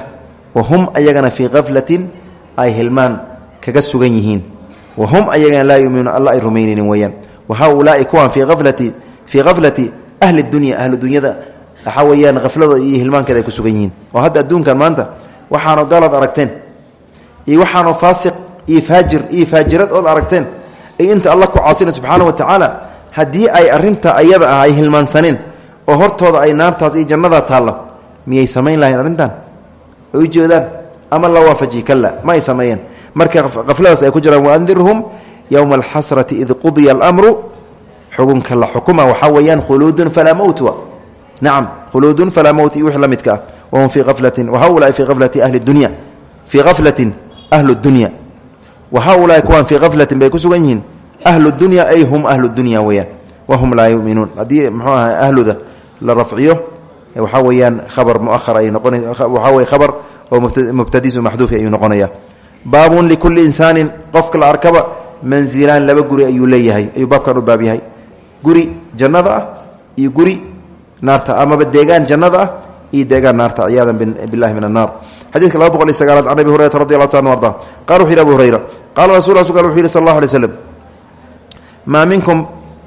Wa hum ayagana fii kaflatin ay hilmaan kaga sugan yihiin. Wa hum ayagana laa yuminuuna alla ay rumaynaynin weeyaan wa haulaai kuwan fii aflati ahli dunya ahlu dunyada. Waxaa weeyaan haflada iyo hilmaankeeda ay ku sugan yihiin. Oo hadda adduunkan maanta waxaanoo gaalad aragteen. Iyo waxaanoo faasiq iyo faajir iyo faajirad ood aragteen. Iyo inta alla ku caasina subxaana wa tacaala haddii ay arinta ayada ah ay hilmaansaneen oo hortooda ay naartaas iyo jannada taalla miyay samayn lahayn arrintan? Ay ujeedaan ama la ay ay jiraan waandirhum yowma alxasrati id qudiya almru xukunka la xukuma waxaa weeyaan khuluudun falaa mowtwa nacam khuluudun falaa mowt iyo wix la midka ah wahum fii aflatin wahaulaai fii aflati ahli dunya fii aflatin ahlu dunya wa haulaai kuwaan fii aflatin bay ku sugan yihiin ahlu dunya ay hum ahlu dunya weyaan wahum laa yuminuun haddii mxuu aha ahluda la rafciyo waxaa weeyaan khabar muahar ay noqona waxaa weye khabar oo mubtadisu maxduufi ayuu noqonaya baabun likulli insaanin qofka la arkaba manzilaan laba guri ayuu leeyahay ayuu baabkan u baab guri jannada ah iyo guri naarta amaba deegaan jannada ah iyo deegaan naarta ciyaadan billahi min annaar xadiidka laba boqol iyo sagaalaad can abi hurayrata radi allahu ta anu arda abu hurayra qaala rasul rasulka wuxu yihi sal allahu alay slam maa minkum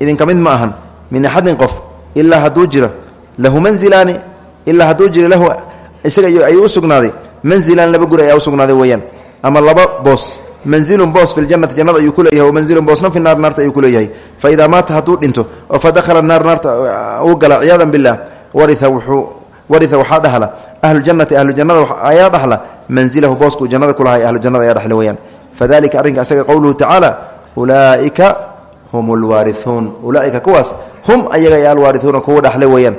idinka mid ma ahan min axadin qof ilaa hadduu jira lahu manzilaani ilaa hadduu jira lahu isaga ayuu u sugnaaday laba guri ayaa usugnaaday weeyaan ama laba boos manzilun boos fi ljannati jannada ayuu ku leeyahay manzilun boosna fi naar naarta ayuu ku leeyahay. Fa idaa maata hadduu dhinto oo fa dakhala naar naarta uu gala ciyaadan billah waria wuxuu waria waxaa dhahla ahluljannati ahluljannada ayaa dhahla manzilahu booskuu jannada kulahay ahlujannada ayaa dhaxla weyaan fadalika arrinka asaga qowluhu tacaala ulaaika hum lwaariuun ulaaika kuwaas hum ayaga ee alwaariuuna kuwa dhaxlay weeyaan.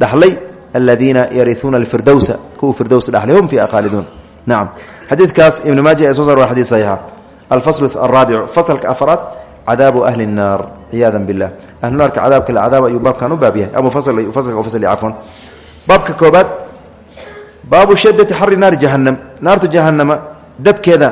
Dhaxlay aladiina yariuuna alfirdowsa kuwa firdows dhaxlay hum fiiha nacam xadiidkaas ibnu maaja ee soo sar waa xadid saxiixa alfasl araabicu fasalka afraad cadaabu ahli الnaar ciyaada biاllah ahlu naarka cadaabka la cadaab ayuu baabkan u baab yahay ama fasalka fasli cafwan baabka koobaad baabu shadati xari naari jahanam naartu jahanama dabkeeda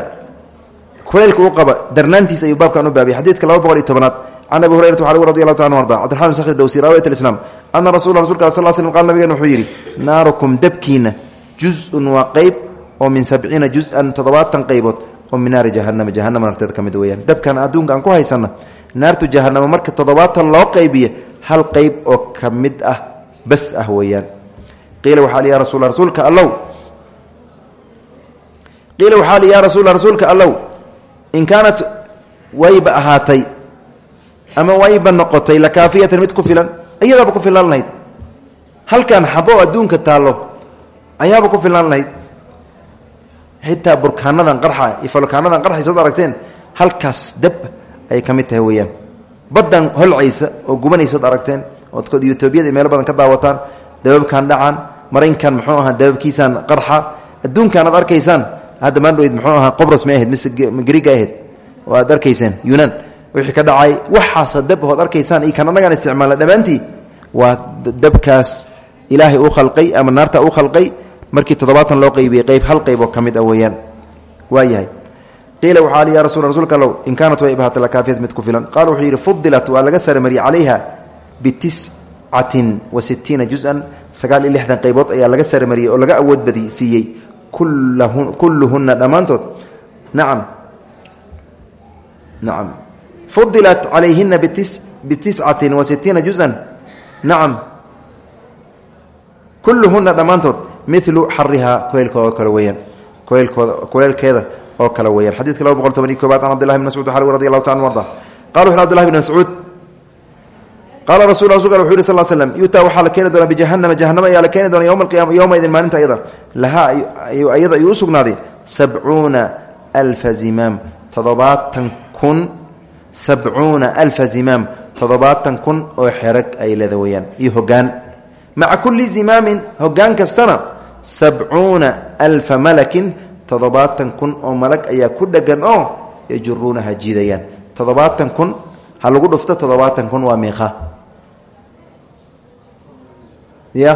kuleylka u qaba darnaantiisa ayuu baabkan u baab yahay xadiidka laba boqol iyo tobanaad can abi hurayrata waxa radi allahu ta anu arda cbdiraxman sakhr dawsi raawiyat islam ana rasul rasulka sal slm qal nabigeen wuxuu yidhi naarukum dabkiina juz-un waa qeyb oo min sabciina juz-an toddobaatan qaybood oo min naari jahanama jahanama naarteeda ka mid weyaan dabkan adduunka aan ku haysana naartu jahanama marka toddobaatan loo qaybiya hal qeyb oo ka mid ah bas ah weeyaan. Qiila waxaa li ya rasul rasuulka allow. Qiila waxaa li ya rasuula rasuulka allow. In kaanat wayba ahaatay ama wayba noqotay lakaafiyatan mid ku filan iyadaaba ku filan lahayd. Halkan xabo adduunka taallo ayaaba ku filan lahayd xitaa burkaanadan qarxa iyo falkaanadan qarxay sood aragteen halkaas dab ayay ka mid tahay weeyaan. Baddan holcaysa oo gubanaysood aragteen ood etoobiyada meelo badan ka daawataan dababkan dhacaan maraynkan muxuu ahaa dababkiisaan qarxa adduunkan aad arkaysaan hadda maandhoweyd muxuu ahaa qobros may ahayd mise griga ahayd oo aad yunan wixii ka dhacay waxaasa dab ood arkaysaan iyo kan annagaan isticmaalna dhammaantii waa dabkaas ilaahay uu khalqay ama naarta uu khalqay markii toddobaatan loo qaybiyey qayb hal qayb oo ka mid ah weeyaan. Waa yahay qiila waxaa li ya rasul allow in kaanat way bahaata lakaafiyat mid ku filan. Qaala wuxuu yidhi fudilat waa laga saramariyey calayha bitiscatin wa sitiina juz-an. Sagaal iyo lixdan qaybood ayaa laga saramariyey oo laga awood badi siiyey kulluhunna dhammaantood. Nacam. Nacam. Fudilat calayhina bitiscatin wa sitiina juz-an. Nacam. Kulluhunna dhammaantood milu xarihaa kuleylkooda kale weyaan kuleylkooda kuleylkeeda oo kale weyaan xadidka laba boqol toban iyo koobaad can abdillahi taala arda. Qala wuxu abdillahi bn mascuud. Qaala rasul rasulka wuxu yiri sal slm yutaa waxaa la keeni doonaa bijahanama jahanama ayaa la keeni doona yowma alqiyama yowmaidin maalinta ayada lahaa ayada ayuu u sugnaaday sabcuuna alfa zimaam toddobaatan kun sabcuuna alfa zimaam toddobaatan kun oo xerag ay leeda iyo hogaan maca kulli zimaamin hogaan kastana sabcuuna alfa malakin toddobaatan kun oo malag ayaa ku dhegan oo yajuruunaha jiidayaan. Toddobaatan kun ha lagu dhufto toddobaatan kun waa miiqa ya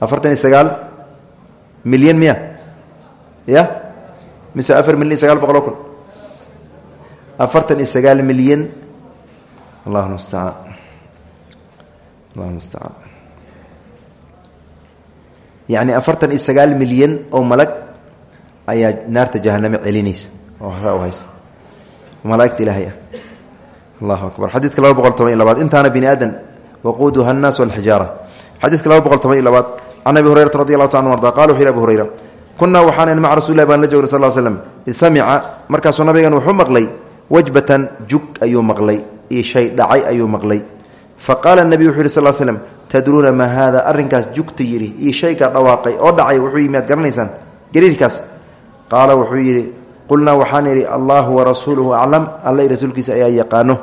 afartan iyo sagaal milyan miya? Ya mise afar milyan sagaal boqoloo kun? Afartan iyo sagaal milyan? Allahu mustacaan allahu mustacaan yacni afartan iyo sagaal milyan oo malag ayaa naarta jahaname celinaysa. Oo saa u haysa. Malaaigta ilaahay ah. Allahu akbar. Xadiidka laba boqol toban iyo labaad. Intaana bini aadan waquuduha annaas walxijaara xadiidka laba boqol toban iyo labaad. Can abi hurayrata radi allahu ta yhi abu hurayra kunaa waxaanan maca rasulilah baan la joogna sal slm id samica markaasuu nabigan wuxuu maqlay wajbatan jug ayuu maqlay iyo shay dhacay ayuu maqlay. Fa qaala nabiyu wuxu yhi sal slm tadruuna maa haada? Arrinkaas jugta yidhi iyo shaygaa dhawaaqay oo dhacay wuxuu yimi ad gariirkaas. Qaala wuxuu yidhi qulnaa waxaan idhi allahu warasuuluhu aclam. Alla rasuulkiisa ayaa yaqaano.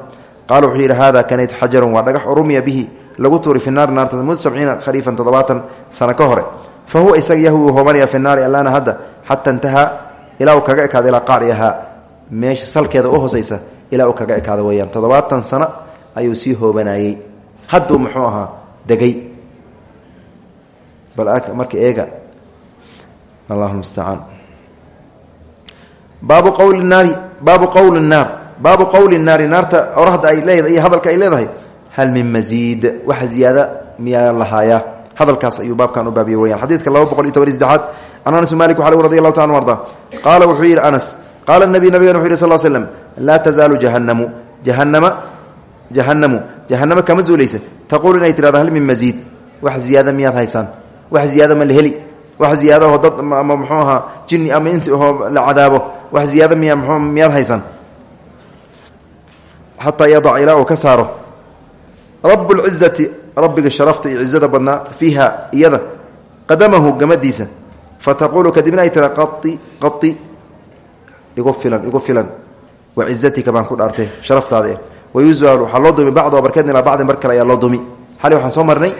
Qaala wuxuu yidhi hada kanayd xajarun waa dhagax rumiya bihi lagu tuuri fi naari mud sabciina khariifan toddobaatan sano ka hore. Fa huwa isaga yahwi hoobanaya fi naari allaana hadda xata intahaa ilaa kaga ekaada ilaa qaariahaa meesha salkeeda u hoosaysa ilaa uu kaga ekaada weyaan toddobaatan sano ayuu sii hoobanayey hadduu muxuu ahaa degay. Bal marka eega. Allahu mustacaan baabu qowli naari baabu qowli naar baabu qowli naari naarta orahda ay leedahay iyo hadalka ay leedahay. Hal min masiid wax ziyaada miyaa lahaaya. Hadalkaas ayuu baabkan u baabiye weyaan xadiidka laba boqol iyo toban iyo saddexaad can anas malik waxaa radi allahu ta anu arda. Qaala wuxuu yidhi anas qaala nabiy nabigan wuxu yhi sal slm laa tazaalu jahanamu jahanama jahanamu jahanamo kama zuulaysa taquul inay tirahdo hal min masiid wax ziyaada miyaad haysaan wax ziyaada ma la heli wax ziyaadaho dad ama muxuu ahaa jinni ama insi ahoo la cadaabo wax ziyaada miya m miyaad haysaan xataa yadac ilaa uu ka saaro rabu lcizati rabbiga sharafta iyo cizada badnaa fiiha iyada qadamahu gamadiisa fataquulu kadibna ay tira qai igu filan igu filan wa cizatika baan ku dhaartay sharaftaada wayuzaal waxaa loo dumi bacdu barkeedna ilaa bacdin bar kale ayaa loo dumi xali waxaan soo marnay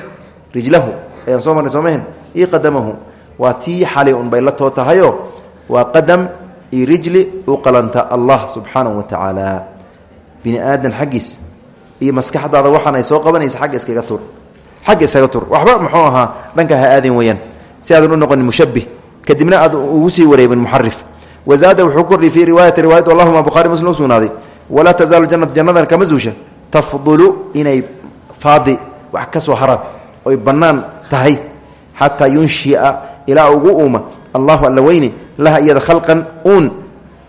rijlahu ayaan soo marnay soomahn io qadamahu waa tii xali un bay la too tahayo waa qadam iyo rijli u qalanta allah subxaanahu wa tacaala bini aadan xaggiis iyo maskaxdaada waxaan ay soo qabanaysa agga iskaga tur xagga iskaga tur waxba muxuu ahaa dhanka ha aadin weyaan si aadan u noqonin mushabih kadibna aad ugu walaa tazaalu janatu jannadan kama zuusha tafdulu inay faadi wax ka soo haraan oy bannaan tahay xataa yunshia ilaa ugu uuma allahu alla weyne laha iyada khalqan uun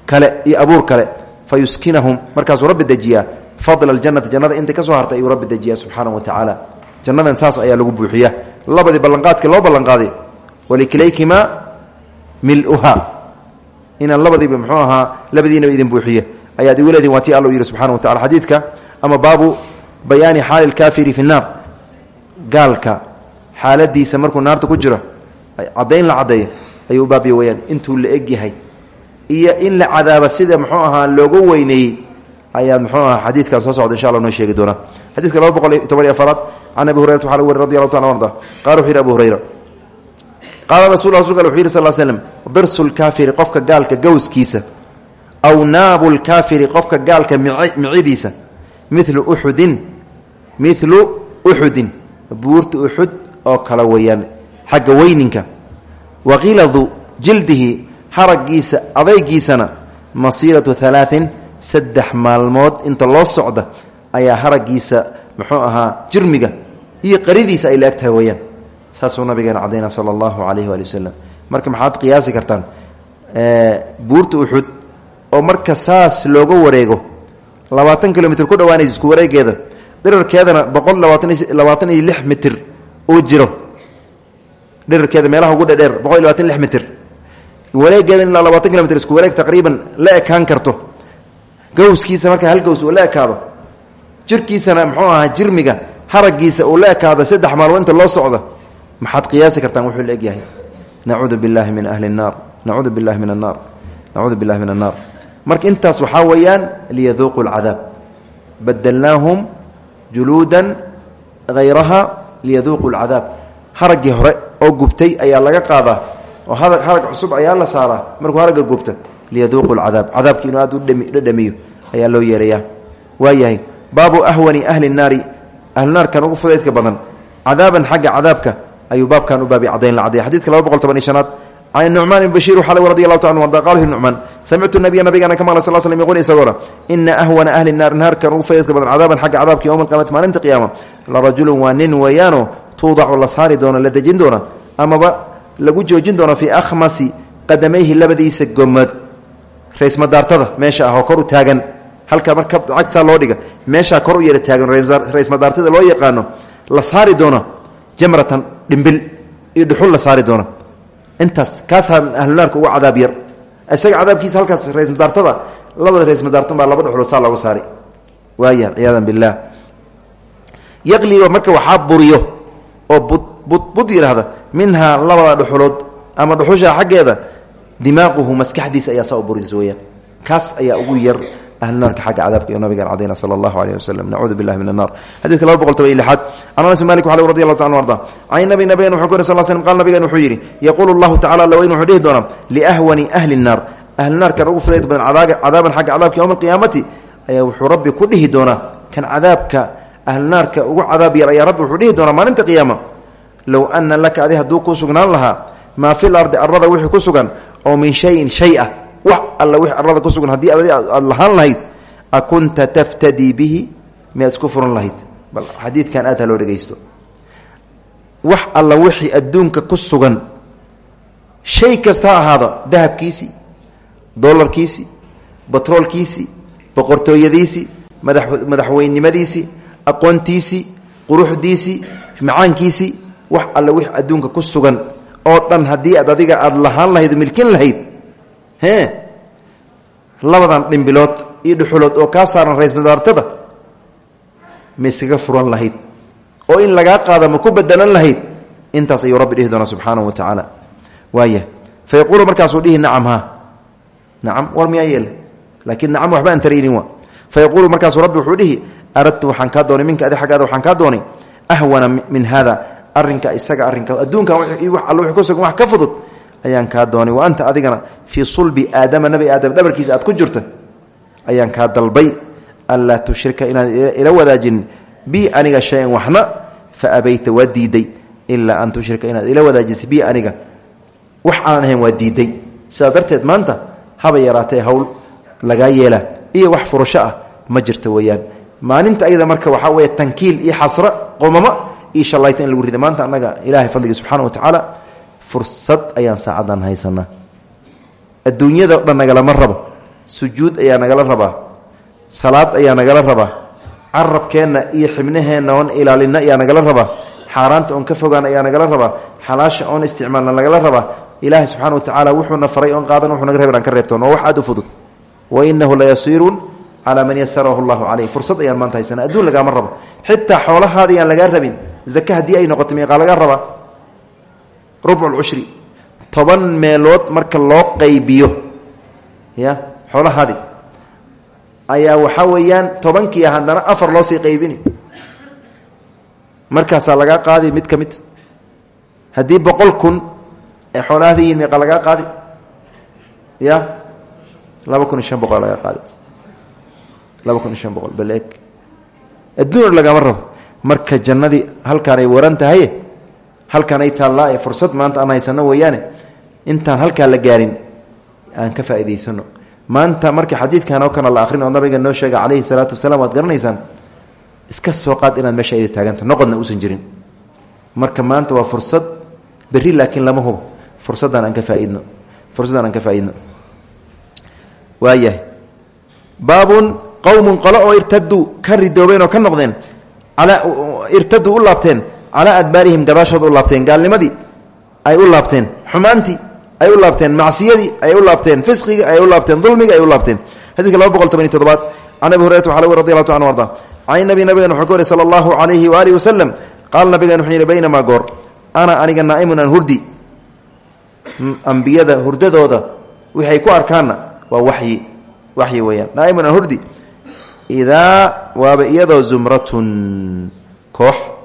kale iyo abuur kale fa yuskinahum markaasuu rabbi dejiyaa fadla aljannati jannada intay ka soo hartay ayuu rabbi dejiyaa subxaana wa tacaala. Jannadan saas ayaa lagu buuxiya labadii ballanqaadkii loo ballanqaaday waliklaykimaa miluha inaan labadiiba muxuu ahaa labadiinaba idin buuxiye ayaad igu leedihin waa tii alla wa tacala xadiidka ama baabu bayaani xaali lkaafiri fi nnaar gaalka xaaladiisa markuu naarta ku jiro caddayn la caddeeyo ayuu u baabiya weyaan intuu la eg yahay. Iyo in la cadaaba sida muxuu ahaa looga weyneeyey ayaad muxuu ahaa xadiidkan soo socda insha alla noo sheegi doonaa xadidka laba boqol abi hurayrata waxa lagu wari taala arda qala wuxu abu hurayra qaala rasul rasulka wuxu yidhi sal slm dirsu qofka gaalka gowskiisa aw naabu lkaafiri qofka gaalka micidiisa. Milu uxudin milu uxudin buurta uxud oo kale weeyaan xagga weyninka. Waqiladu jildihi haragiisa adaygiisana masiiratu halaain saddex maalmood inta loo socda ayaa haragiisa muxuu ahaa jirmiga iyo qaridiisa ay la eg tahay weyaan saasuu nabigeena cadayna sala allahu calayhi waali wasalam marka maxaad qiyaasi kartaan buurta uxud oo marka saas looga wareego labaatan kilomitr ku dhawaanaysa isku wareegeeda dhirarkeedana boqol labaatan iyo lix mitir uu jiro. Dhirarkeeda meelaha ugu dhedheer boqol iyo labatan ilaa labaatan kilomitr isku wareeg taqriiban la ekaan karto. Gawskiisa marka hal gaws uu la ekaado jirkiisana muxuu ahaa jirmiga haragiisa uu la ekaado saddex maalmood inta loo socda maxaad qiyaasi kartaan wuxuu la egyahay. Nacuudu billahi min ahli nnaar nacuudu billahi min annaar nacuudu billahi min annaar marka intaas waxaa weeyaan liyaduuquu lcadaab badalnaahum juluudan hayraha liyaduuquu lcadaab haraggii hore oo gubtay ayaa laga qaadaa oo harag cusub ayaa la saaraa. Markuu haragga gubta liyaduuquu lcadaab cadaabki inuu aad u dhadhamiyo ayaa loo yeerayaa. Waayahay baabu ahwani ahli nnaari ahlunaarkan ugu fudaydka badan cadaaban xagga cadaabka ayuu baabkan u baabi cadayn la cadaya xadidka laba boqol toban iyo shanaad can nucmaan bashiir waxaa radi allahu ta anu hi nucmaan samictu nabiya nabigana ka maqla sal slm yqul isagoona ina ahwana ahli naar naarkan ugu fudaydka badan cadaaban xagga cadaabka yowma alqiyamati maalinta qiyaama larajulun waa nin weeyaano tuudacu la saari doona la dejin doona amaba lagu joojin doono fii akhmasi qadamayhi labadiisa gomood raysmadaartada meesha ah oo taagan halka marka cagsaa loo dhiga meeshaa kor yara taagan raysmadaartada loo yaqaano la saari doono jamratan dhimbil iyo la saari doono intaas kaasaa ahlunaarka uga cadaab yar. Isaga cadaabkiisa halkaas raysmadaartada labada raysmadaartan baa laba dhuxulood saa looga saari waaya ciyaadan billaah. Yaqliba marka waxaa buriyo oo budbud yidhaahda minhaa labada dhuxulood ama dhuxusha xaggeeda dimaaquhu maskaxdiisa ayaa saa u burisa weyaan kaas ayaa ugu yar ahlunaarka xagga cadaabka iyo nabigan cadayna sala allahu aleyh wasalam nacuudu billahi min annar xadidka laba boqol toban iyo lixaad can anas malik waxa radi allahu taala arda can nabi nabigan wuxuu ku yiri sal slm qaal nabigan wuxuu yidhi yaquulu allahu tacala laweyn wuxuu dhihi doonaa liahwani ahli nnaar ahlunaarkan ugu fudayd badan cadaaban xagga cadaabka yowma alqiyaamati ayaa wuxuu rabbi ku dhihi doonaa kan cadaabka ahlunaarka ugu cadaab yar ayaa rabbi wuxuu dhihi doonaa maalinta qiyaama low ana laka adi hadduu ku sugnaan lahaa maa fi lardi arada wixii ku sugan oo min shayin shay ah wax alla wix arada ku sugan haddii aad lahaan lahayd akunta taftadii bihi miyaad isku furan lahayd. Bal xadiidkan aad ha loo dhegeysto wax alla wixii adduunka ku sugan shay kasta ha ahaado dahabkiisii dolarkiisii batroolkiisii boqortooyadiisii mada madaxweynimadiisii aqoontiisii quruxdiisii macaankiisii wax alle wix adduunka ku sugan oo dhan haddii aad adiga aada lahaan lahayd milkin lahayd hee labadan dhimbilood iyo dhuxulood oo kaa saaran raysmadaartada ma furan lahayd. Oo in lagaa qaada ma ku bedelan lahayd. Intaas ayuu rabbi dhihi doonaa subxaanahu wa tacaala. Waaya fa yaquulu markaasuu dhihi nacam ha nacam war miyaa yeela laakiin nacam waxba aan wa fa yaquulu rabbi wuxuu aradtu waxaan kaa doonay minka adi xaggaada waxaan kaa doonay. Ahwana min hada arrinka isaga arrinka adduunkan all w sugan wax ka fudud ayaan kaa doonay. Wa anta adigana fii sulbi aadama nabi aadam dhabarkiisa aad ku jirta ayaan kaa dalbay. Anlaa tushrika inaad ila wadaajin bi aniga shayan waxna fa abayta waa diiday. Ilaa an tushrika inaad ila wadaajisa bi aniga wax aanan ahayn waa diiday. Sidaa maanta haba yaraatee hawl lagaa yeela iyo wax furasho ah ma jirta weeyaan. Maalinta ayada marka waxaa weeye tankiil iyo xasro qomamo iyo shalayta in lagu rida maanta annaga ilaahay fadligii subxaana wa tacaala fursad ayaan saacadan haysanaa adduunyada o dhan nagalama rabo. Sujuud ayaa nagala rabaa. Salaad ayaa nagala rabaa. Carabkeenna iyo xibnaheenna oon ilaalina ayaa nagala rabaa. Xaaraanta oon ka fogaan ayaa nagala rabaa. Xalaasha oon isticmaalna nagala rabaa. Ilaahay subxana wa tacaala wuxuuna faray oon qaadan wuxuu naga reeben aan ka reebtoon. Oo wax aad u fudud. Wa inahu layasiirun calaa man yasarahu allahu caleyh fursad ayaan maanta haysana. Adduun lagaama rabo. Xitaa xoolahaadii aan lagaa rabin. Zake haddii ay noqoto meeqaa lagaa rabaa rubcu lcushri toban meelood marka loo qaybiyo ya xoolahaadii ayaa waxaa weeyaan tobankii haddana afar loo sii qaybini. Markaasaa lagaa qaadi mid ka mid. Haddii boqol kun ee xoolahaada yihiin meeqa lagaa qaadi ya laba kun shan boqol lagaa qaadi. Laba kun shan boqol bal eeg. Adduun lagama rabo. Marka jannadii halkaanay waran tahay halkaan ay taallaa ee fursad maanta aan haysano weeyaane intaan halkaa la gaarin aan ka faa'idaysano maanta marka xadiidkan oo kana la akhrin oo nabiga noo sheega calayhi salaatu wasalaam waad garanaysaan iska soo qaad inaad meesha ayda taaganta noqodna uusan jirin. Marka maanta waa fursad berri laakiin lama hubo. Fursaddan aan ka faaidno fursaddan aan ka faaidno waayahay. Baabun qowmun qolo oo irtaduu ka ridoobeen oo ka noqdeen alaa irtaduu u laabteen calaa adbaarihim gadaashooda u laabteen gaalnimadii ay u laabteen xumaantii ay u laabteen macsiyadii ay u laabteen fisqiga ay u laabteen dulmiga ay u laabteen. Xadidka laba boqol toban iyo todobaad can abi hurayrata waxa can nabi nabigan wuxuu ka wari sala allahu calayhi waalihi wasalam qaala nabigan wuxuu ana aniga naa'imun an hurdi. Ambiyada hurdadooda waxay ku arkaanna waa waxyi waxyi weeyaan. Naa'imun an hurdi idaa waaba iyadoo zumratun koox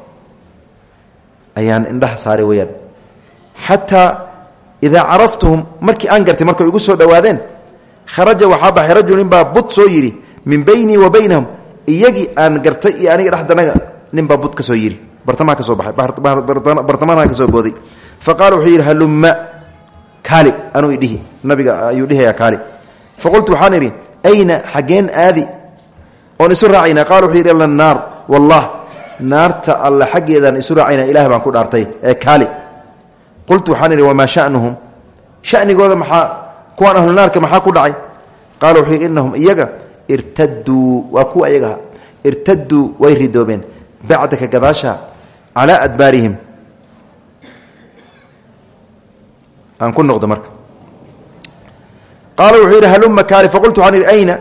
ayaan indhaha saaray weyaan xataa idaa caraftuhum markii aan gartay markay igu soo dhowaadeen kharaja waxaa baxay rajul baa bud soo yidhi min beynii wa baynahum iyagii aan gartay iyo aniga dhexdanaga ninbaa bud ka soo yidhi. Bartamaha ka soo baxay bartamaha ka soo booday. Fa qaala halumma kaali anuu idhihi nabiga ayuu dhihayaa kaali. Fa qultu ayna xaggeen aadi oon isu raacayna qaala wuxuu yidhi ila naar wallah naarta alle xaggeedaan isu raacayna ilaah baan ku dhaartay ee kaali. qultu waxaan idhi wamaa shanuhum? Shanigooda maxaa kuwaan ahlu naarka maxaa ku dhacay? qaala wuxuu yidhi innahum iyaga irtaduu waa kuwa ayagaha irtaduu way ridoobeen bacdaka gadaasha calaa adbaarihim. Aan ku noqdo marka. qaala wuxuu yidhi haluma kaali faqultu waxaan ayna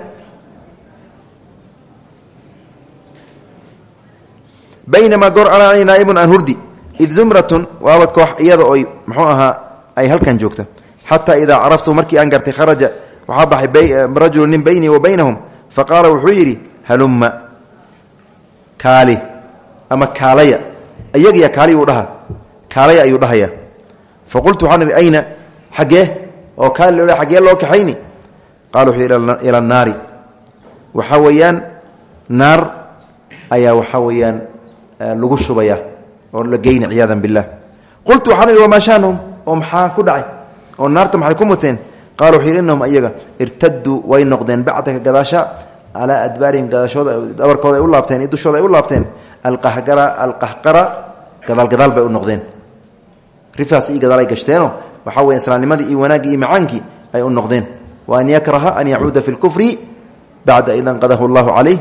baynamaa goor ana naa'imun aan hurdi id zumratun waaba koox iyada oy muxuu ahaa ay halkan joogta. Xataa idaa caraftu markii aan gartay kharaja waxaa baxay rajulu nin baynii wa baynahum fa qaala wuxuu yidhi halumma kaali ama kaalaya. Iyagaya kaali uu dhaha kaalaya ayuu dhahaya fa qultu waxaan ayna xaggee? Oo kaali xaggee loo kaxayni? Qaala wuxuu ila annaari waxaa weeyaan naar ayaa waxaa weeyaan lagu shubaya oo la geyni ciyaada bilah qultu waxaan idhi wamaa shaanhum oo maxaa ku dhacay. Oo naarta maxay ku muteen? Qala wuxuu iyaga irtaduu way noqdeen bacdaka gadaasha calaa adbaarihim gadaashooda dhabarkooda u laabteen iyo u laabteen. Alqahqara alqahqara gadaalgadaal bay u noqdeen. Rifaas gadaal gashteeno waxaa weya islaamnimadii iyo wanaaggii iyo macaankii ay u wa an yakraha an yacuuda fi lkufri bacda id anqadahu allahu calayh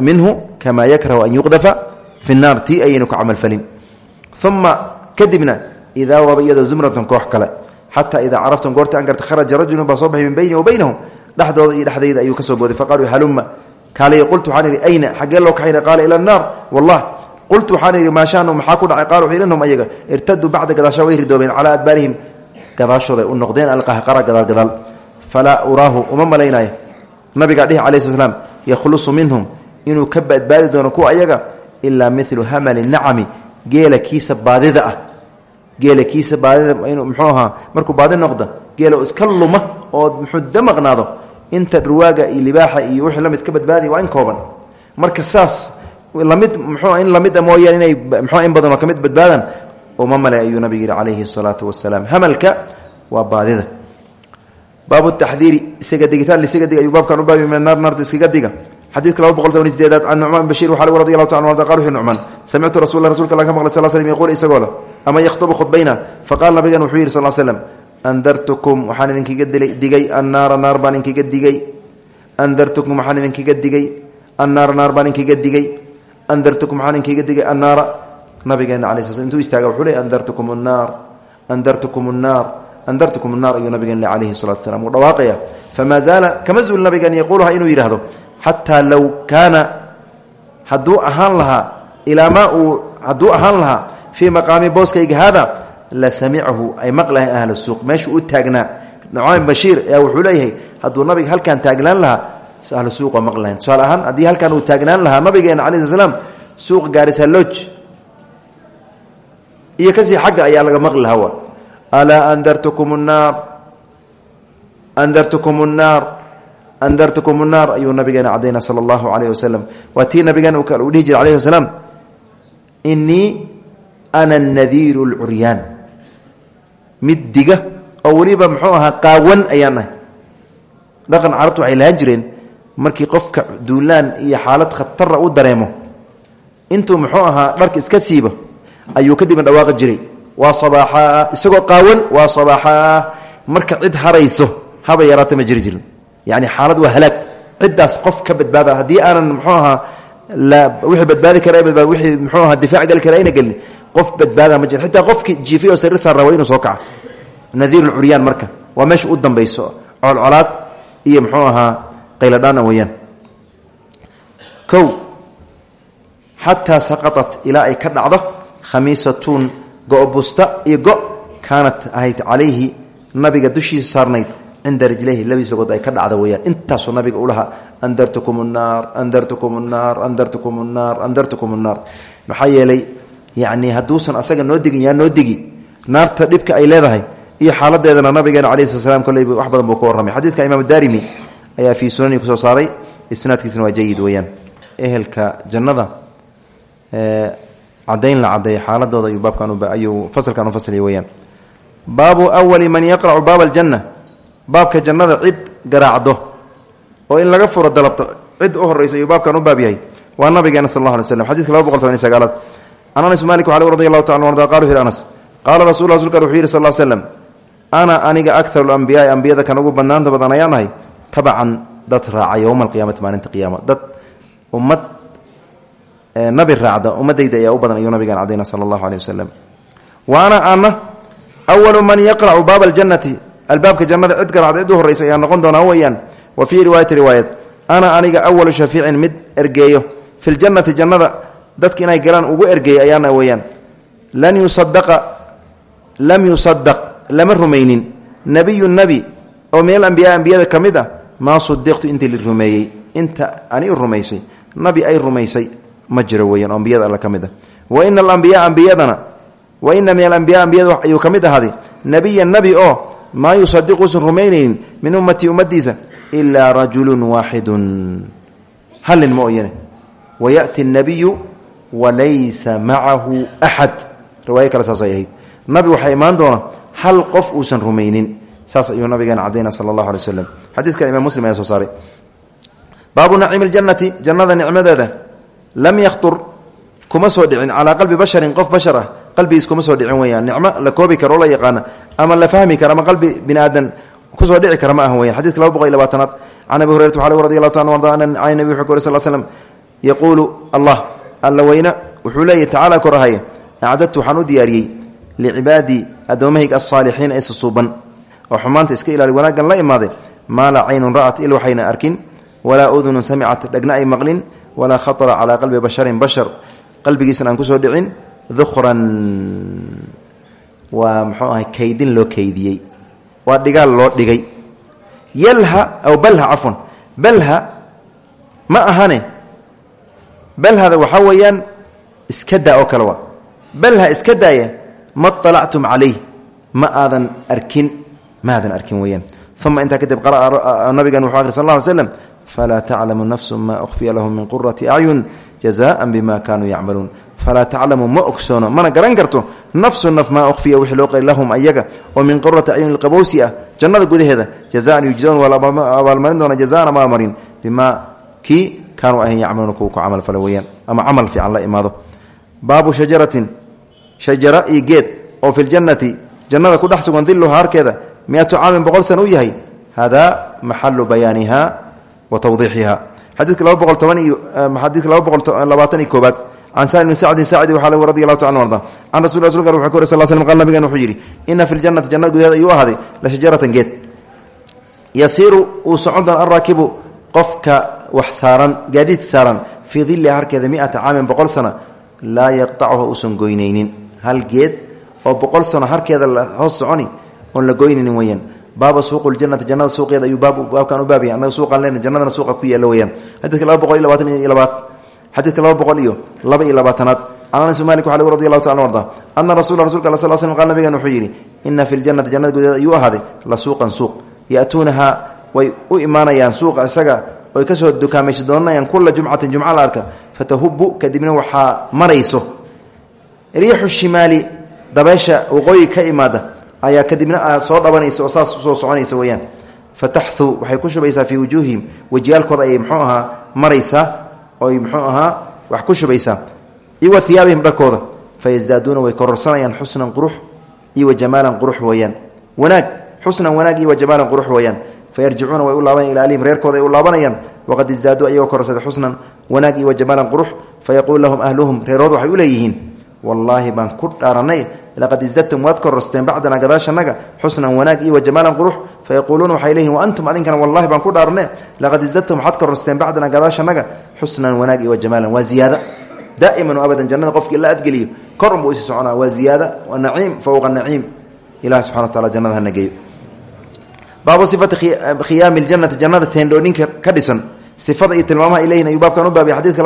minhu kama yakrahu an yuqdafa fi naar tii ayaynu ku camalfalin. Uma kadibna idaa waaba iyadoo zumratan koox kale. Xataa idaa caraftum goorta an garta kharaja rajulun baa soo baxay min bayni wa baynahum. Dhexdooda iyo dhexdayda ayuu ka soo booday. Faqaaluu halumma. Kaalay qultu waxaan idhi ayna xaggee loo kaxayna? Qaala ila annaar wallah qultu waxaan idhi maa shaanu maxaa ku dhacay? Wuxuu yidhi innahum ayaga. Irtaduu bacda gadaasha way ridoobeen calaa adbaarihim. Gadaashooday u noqdeen alqahqara gadaal gadaal. Falaa uraahu uma malaynaayo nabigaa dhihi ka ilaa milu hamali nacami geela kiisa baadida ah geela kiisa baadida inuu muxuu ahaa markuu baadi noqda geela iska luma oo muxuu damaqnaado inta dhurwaaga iyo libaaxa iyo wixii la mid ka badbaadiya waa kooban marka saas la mid muxuu in la mid a mooyaan inay muxuu in badan oo ka mid badbaadaan uma male ayuu nabigu wasalaam hamalka waa baadida baabu taxdiiri isaga digitaan isaga dig ayuu baabkan u baabi min naar naarta iskaga diga xadiidka laba boqol toban sideedaad can nucmaan bashir waxaa lagu radi allahu ta anu qal wuxuu nucmaan samictu rasul rasulka alla ka maqlay sal slm yaquul isagoo leh ama yakhtubu khudbayna faqaala nabigan wuxuu yidhi sal slam andartukum waxaan idinkaga digay annaara naar baan idinkaga digay. Andartukum waxaan idinkaga digay. Annaara naar baan idinkaga digay. Andartukum waxaan idinkaga digay annaara. Nabigeena alay sl intuu istaaga wuxuu leey andartukum annaar andartukum annaar andartukum naar ayuu nabigeen calayhi salatu slam uu dhawaaqaya famaa zaala kama zuul nabigan yaquuluha inuu yidhaahdo xataa low kaana hadduu ahaan lahaa ilaa maa uu hadduu ahaan lahaa fii maqaami booskayga haada la samicahu ay maqlahayn ahlu suuq. Meeshuu u taagnaa nucaym bashiir ayaa wuxuu leeyahay hadduu nabiga halkaan taagnaan lahaa ahlu suuq waa maqlahayn. Tusaale ahaan haddii halkaan uu taagnaan lahaa nabigeena calayi sl slam suuq gaarisaloj iyo ka sii xagga ayaa laga maqli lahaa alaa andartukum andartukum nnaar ayuu nabigeena cadayna sala allahu calayh wasalam waa tii nabigeena uu dhihi jira alayhi wasalaam inii ana nadiiru lcuryaan mid diga oo weliba muxuu ahaa qaawan ayaan ahay dhaqan carabtu markii qofka duulaan iyo xaalad khatara u dareemo intuu muxuu ahaa iska siiba ayuu kadibna dhawaaqi jiray waa sabaaxaa isagoo qaawan waa sabaaxaa marka cid harayso haba yaraata ma yani xaalad waa halaag ciddaas qof ka badbaada haddii aanan muxuu ahaa wixii badbaadi kara wixii muxuu ahaa difaac gali kara ayna gelin qof badbaada ma jira xitaa qofkii jiifay oo sariir saarra waa inuu soo kaca nadiir lcuryaan marka waa meesha u dambayso colcolaad iyo muxuu ahaa qayladhaana weeyaan kow xataa saqatat ilaa ay ka dhacdo khamiisatun go-busta iyo go kaanat ahayd calayhi nabiga dushiisa saarnayd cinda rijlayhi labadiis logood ay ka dhacda weyaan intaasuu nabiga u lahaa andartukum nnaar andartukum nnaar andartukum nnaar andartukum nnaar maxaa yeelay hadduusan asaga noo yaa noo naarta dhibka ay leedahay iyo xaaladeedana nabigeena calayi slat slam wax badan buu ka warramay xadiidka imaam daarimi ayaa fii sunani ku soo saaray isnaadkiisna waa jayid weeyaan ehelka jannada cadayn la cadeeya xaaladooda ayuu baabkanayuu fasalkan u faslay weyaan baabu awali man yaqracu baab aljanna baabka jannada cid garaacdo oo in laga furo dalabto cid u horeysa ayuu baabkan u baab yahay. Waa nabigeena sal alla alay slam xadidka laba boqol anas malik waxaa radi taala arda qala wuxu anas qaala rasul rasulka wuxuu slam ana aniga akaru lambiyaai ambiyada kan ugu banaanta badan ayaan ahay dad raaca yowma alqiyamati maalinta qiyaama. Dad ummad nabi raacda ummadayda ayaa u badan ayuu nabigaan cadayna sala allahu wasalam wa ana ana awalu man yaqracu baaba aljannati albaabka jannada cid garacda cid u horreysa ayaa noqon doonaa weeyaan. Wa fii riwaayati riwaayat ana aniga awalu shafiicin mid ergeeyo. Fi ljannati jannada dadka inay galaan ugu ergeeyo ayaana weeyaan. Lan yusadaqa lam yusadaq lama rumaynin. Nebiyun nebi oo min alambiyaa ambiyada ka mid ah maa sudiqtu intii rumeeyey. Inta ani rumaysay nabi ay rumaysay ma jiro weyan oo ambiyada ka mid ah. Wa ina alambiyaa ambiyadana wa ina min alambiya ambiyada ayuu ka mid ahaaday nebiyan nebi oo maa yusadiqu usan rumaynaynin min ummatii ummadiisa ilaa rajulun waaxidun hal nin ma oyane wayati nabiyu walaysa macahu axad riwaayo kale saasay ahayd. Nabi waxaa imaan doona hal qof uusan rumaynin. Saas ayuu nabigeena cadayna sala allahu alay waslem xadiidkan imam muslim ayaa soo saaray. Baabu naciimi ljannati jannada nicmadeeda. Lam yakhtur kuma soo dhicin. Calaa qalbi basharin qof bashar ah qalbigiis kuma soo dhicin weyaan nicmo la koobi karo la yaqaana ama la fahmi karo ama qalbi bini aadan ku soo dhici kara ma aha weyan xadidka laba boqol iyo labaatanaad can abi hurayrata waxaa radi allahu taala arda an nabi wuxuu ka wari sal slam yaquulu allah alla weyne wuxuu leeyahy tacaala korahaya acdadtu waxaan u diyaariyey licibaadii addoommahayga alsaalixiin ee susuuban. Oo xumaanta iska ilaali wanaaggan la imaaday maa laa caynun ra'at il waxayna arkin walaa udunun samicat dhegna ay maqlin walaa khatara calaa qalbi basharin bashar. Qalbigiisna aan ku soo dhicin dukhran waa muxuu ahay kaydin loo kaydiyey. Waa dhigaal loo dhigay. Yalha aw balha cafwan. Balha ma ahane. Balhada waxaa weeyaan iska daa oo kale waa. Balha iska daaya ma alactum calayh. Ma aadan arkin ma aadan arkin weeyaan. Uma intaa kadib qara'a nabigan wuxuu akhri sal alla ly slam falaa taclamu nafsu ma ukhfiya lahum min qurati acyun jazaan bima kanuu yacmaluun falaa taclamu ma ogsoono mana garan karto nafsu naf maa ukhfiya wixii loo qari lahum ayaga oo min qurati acyun qabowsi ah jannada gudaheeda jazaan yujzaun waa abaalmarin doona jazaan abaalmarin bimaa kii kaanuu ahayn yacmaluuna kuwa ku camal fala weeyaan ama camal fiican la imaado baabu shajaratin shajara iyo geed oo fi ljannati jannada ku dhex sugan diluha harkeeda miatu caamin boqol sana u yahay hada maxalu bayaaniha wa tawdiixiha can salim bni sacdin saacidi waxaa lagu radi allahu taala arda can rasul rasulka wuxuu ka wari sal slm qal nabigan wuxuu yidhi ina fi ljannati jannada gudaheeda ayuu ahaaday la shajaratan geed yasiiru uu socon doon alraakibu qofka wax saaran gaadiidka saaran fii diliha harkeeda miata caamin boqol sana laa yaqtacuha uusan goynaynin hal geed oo boqol sano harkeeda hoos soconi oon la goynaynin weyaan baaba suuq ljanati jannada suuqeeda ayuu baabkan u baabaya anaga suuqaan len jannadana suuqa ku labaad xadiidka laba boqol iyo laba iyo labaatanaad. Can anas malik waxa radi allahu taala arda ana rasula rasulka al sl sl qal nabigan wuxuu yidhi ina fi ljanati jannada gudaheeda ayuu ahaaday la suuqan suuq. Ya'tuunahaa way u imaanayaan suuqa isaga oy ka soo dukaamaysa doonanayaan kula jumcatin jumca la arka. Fatahubu kadibna waxaa marayso. Riixu shimaali dabeesha waqooyi ka imaada ayaa kadibna aad soo dhabanaysa oo saas u soo soconaysa weyaan waxay ku shubaysaa fii wujuuhihim wejiyaalkooda ayay mxuu ahaa maraysaa oy mxuu ahaa wax ku shubaysaa iyo wa hiyaabihim dharkooda fayasdaaduuna way kororsanayaan xusnan qurux iyo wa jamaalan qurux weeyaan. Wanaag xusnan wanaag iyo wa jamaalan qurux weeyaan. Fayarjicuuna way u laabanaya ila ahlihim reerkooda ay u laabanayaan. Waqad isdaaduu ayagoo kororsaday xusnan wanaag iyo wa jamaalan qurux fayaquulu lahum ahluhum reerooda waxay u leeyihiin wallaahi baan ku dhaaranay laqad isdadtum waad kororsateen bacdana gadaashanaga xusnan wanaag iyo wa jamaalan qurux. Fayaquuluuna waxay leeyihiin wa antum adinkana wallahi baan ku dhaarane laqad isdadtum waxaad kororsateen bacdana gadaashanaga xusnan wanaag iyo wa jamaalan waa ziyaada. Daa'iman oo abadan jannada qofkii la adgeliyo. Kor unbuu isi soconaa. Waa ziyaada. Waa naciim. Fowqa naciim. Ilahi subxana wa taala jannada hana geeyo baabu sifati khiyaami ljannati jannada teendhooninka ka dhisan. Sifada iyo tilmaamaha ay leeyihiin ayuu baabkan u baabiyay xadidka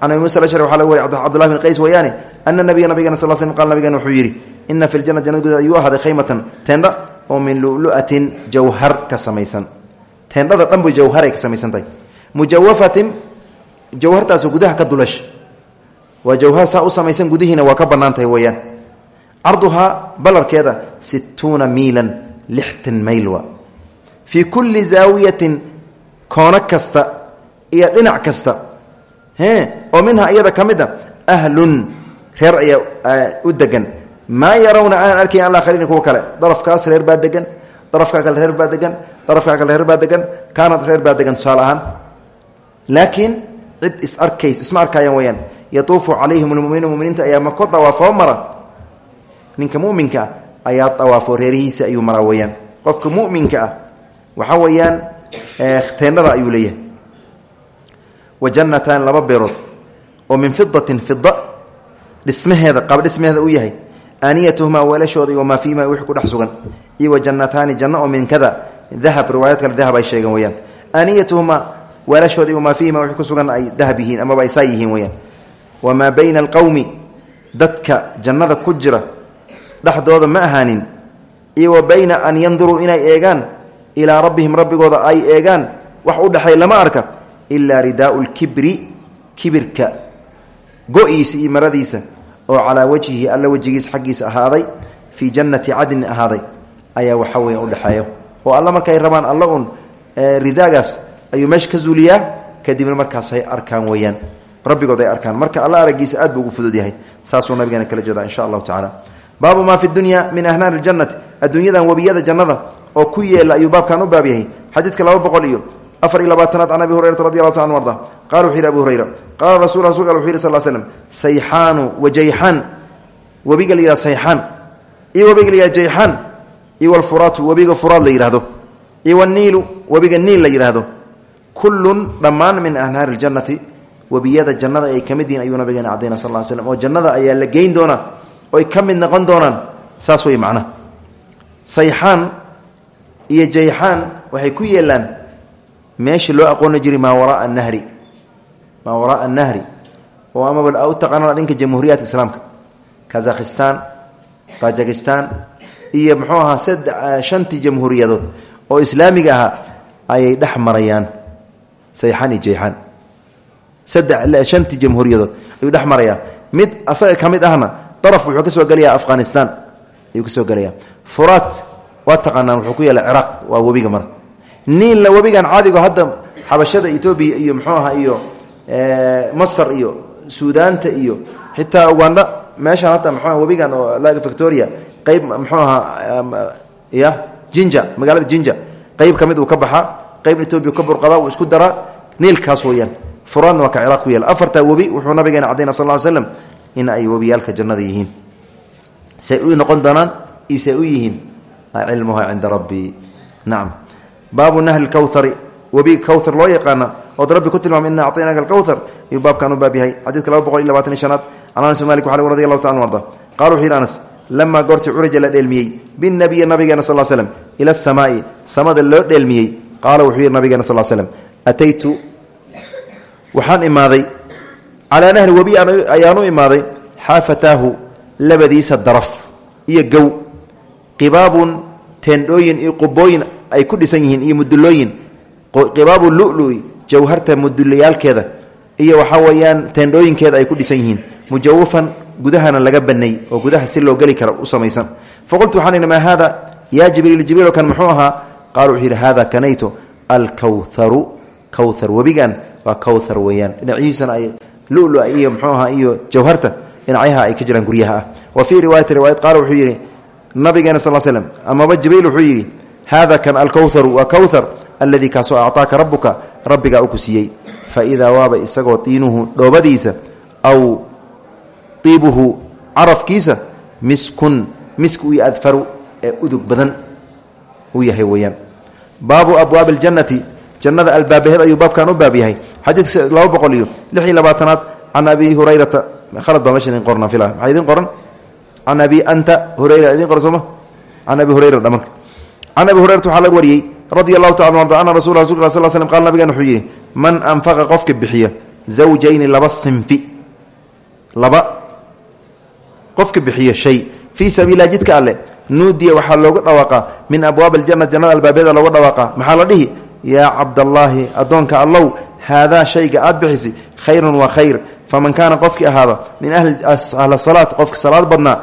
can abi musa ashari waxaa laga wariy cabdullahi bin qays wayaane ana nabiya nabigana sal sl qal nabigan wuxuu yidhi ina fi ljannati jannada gudaheeda ayuu ahaaday khaymatan teendha oo min lulu'atin jawhar ka samaysan teendhada dhan bay jawharay ka samaysan tahay mujawafatin jawhartaasoo gudaha ka dulash waa jawhar saa u samaysan gudihiina waa ka bannaan tahay weeyaan carduhaa ballarkeeda situuna miilan lixtan mayl waa kulli zaawiyatin koono kasta iyo dhinac kasta oo minhaa iyada ka mid a ahlun reer ayaa u degan maa yarawna aanan arkayn alaakhariina kuwa kale. Darafkaas reer baa degan darafkaa kale reer baa degan darafkaa kale reer baa degan kaanad reer baa degan tusaale ahaan. Laakiin cid is arkays isma arkaayaan weyaan yatuufu calayhim lmuminiin muminiinta ayaa mako dawaafoo mara? Ninka muminka ah ayaa dawaafo reerihiisa ayuu qofka muminka ah waxaa weeyaan teendhada ayuu leeyahay wa jannataan laba beerood oo min fidatin fida dhismaheeda qaab dhismaheeda u yahay aaniyatuhumaa weelashooda iyo wamaa fiihimaa wixii ku dhex sugan iyo wa jannataani janno oo min kada dahab riwaayad kale dahab ay sheegeen weyaan aaniyatuhumaa weelashooda iyo wamaa fiihima wixii ku sugan ay dahab yihiin amaba ay saa yihiin weyaan wamaa bayna alqowmi dadka jannada ku jira dhexdooda ma ahaanin iyo wa bayna an yanduruu inay eegaan ilaa rabbihim rabbigooda ay eegaan wax u arka ilaa ridaau lkibri kibirka. Go-iisa iyo maradiisa oo calaa wajhihi alla wejigiisa xaggiisa ahaaday fii jannati cadnin ahaaday ayaa waxa weya udhexeeyo oo alla markay rabaan alla un ridaagaas ayuu meesha ka zuuliyaa kadibna markaasay arkaan weyaan rabbigood ay arkaan. Marka alla aragiisa aad buu ugu fudud yahay. Saasuu nabigeena kala jeedaa insha allahu tacala baabu maa fi dunya min ahnaari ljannati adduunyadan webiyada jannada oo ku yeela ayuu baabkan u baab yahay. Xadiidka laba boqol iyo afar iyo labaatanaad can abi hurayrata radi allahu ta an arda. Qala wuxu yidhi abu hurayra qaala rasul rasulka wuxu yidhi sal slm sayxaanu wa jayxaan webiga la yihahdo sayxaan. Iyo webiga la yihahdo jayxaan. Iyo walfuraatu webiga furaad la yidhahdo iyo waniilu webiga niil la yidhaahdo. Kullun dhammaan min ahnaari ljannati webiyada jannada ay ka mid yihiin ayuu nabigeena cadayna sal slm oo jannada ayaa la geyn doonaa oy ka meesha loo aqooni jiray maa waraa anahri maa waraa annahri oo amaba u taqaanaan adinka jamhuuriyaadka islaamka kazakhistan tajikistan iyo muxuu ahaa shantii jamhuuriyadood oo islaamiga ahaa ayay dhex marayaan sayxaan iyo jayxaan saddex shantii jamhuuriyadood ayuu dhex marayaa mid asaga ka mid ahna daraf wuxuu ka soo gelayaa afghanistan ayuu ka soo niilna webigan caadigo hadda xabashada etoobiya iyo muxuu ahaa iyo masar iyo suudaanta iyo xitaa uganda. Meeshaan hadda mxu webigan oo laga victoria qeyb muxuu ahaa ya jinja magaalada jinja. Qeyb ka uu ka baxaa qeybna etoobiya ka burqada uu isku daraa niilkaas weyaan furaadna waa ka ciraaq ku yaalla wuxuu nabigeena cadayna sal ly slam in ay webiyaalka jannada yihiin. Say u noqon doonaan iyo say u yihiin cilmuha cinda rabbi? Nacam baabu nahli kawhari webi kawthar loo yaqaana ood rabbi ku tilmaamay ina acطaynaaka alkawthar. Ayuu baabkan u baab yahay. Xadiidka laba boqol iyo labaatan iyo shanaad can anas malik waxaa radi allahu taala arda. Qala wuxuu yidhi anas lamaa goortii curaja la dheelmiyey binabiyi nabigeena sal slm ila asamaai samada loo dheelmiyey. Qaala wuxuu yidhi nabigeena sal slm ataytu? Waxaan imaaday calaa nahri webi ayaan u imaaday xaafataahu labadiisa daraf iyo gow qibaabun teendhooyin ay ku dhisan yihiin iyo mudulooyin qibaabu lului jawharta mudulayaalkeeda iyo waxaa weeyaan teendhooyinkeeda ay ku dhisan yihiin. Mujawafan gudahana laga banay oo gudaha si loo geli kara u samaysan. Faqultu waxaan idhi maa haada? Yaa jibriil kan muxuu ahaa? Qaala wuxuu yidhi hada kanayto alkawharu kawthar webigan waa kawthar weeyaan. Dhinacihiisana ay lulu iyo mxuu ahaa iyo jawharta dhinacyaha ay ka jiraan guryaha ah. Wa fii riwaayati riwaayad qaala wuxuu yidhi nabigeena sal slm amaba jibriil wuxuu hada kan alkawharu waa kawthar alladii kaasoo acطaaka rabuka rabbigaa u ku siiyey faidaa waaba isagoo tiinuhu dhoobadiisa aw iibuhu carafkiisa miskun misku iyo adfaru ee udug badan uu yahay weyaan baabu abwaabi اljannati jannada albaabaheed ayuu baabkan u baab yahay xadiidka laba boqol iyo lix iyo labaatanaad can abi hurayrata khalad baa meesha idin qorna fila maxaa idin qoran can abi hurayrata waxaa laga wariyey radia allahu taala arda ana rasul rasul sal slm qala nabigan wuxuu yidhi man anfaqa qofka bixiya zawjayni laba sinfi. Laba qofka bixiya shay. Fii sabiila jidka alle nuudiya waxaa looga dhawaaqaa min abwaab aljanna jannada albaabyada looga dhawaaqa maxaa la dhihi? Yaa cabdallaahi addoonka allow haadaa shayga aad bixisi khayrun waa khayr faman kaana qofkii ahaada min ahli salaat qofka salaad badnaa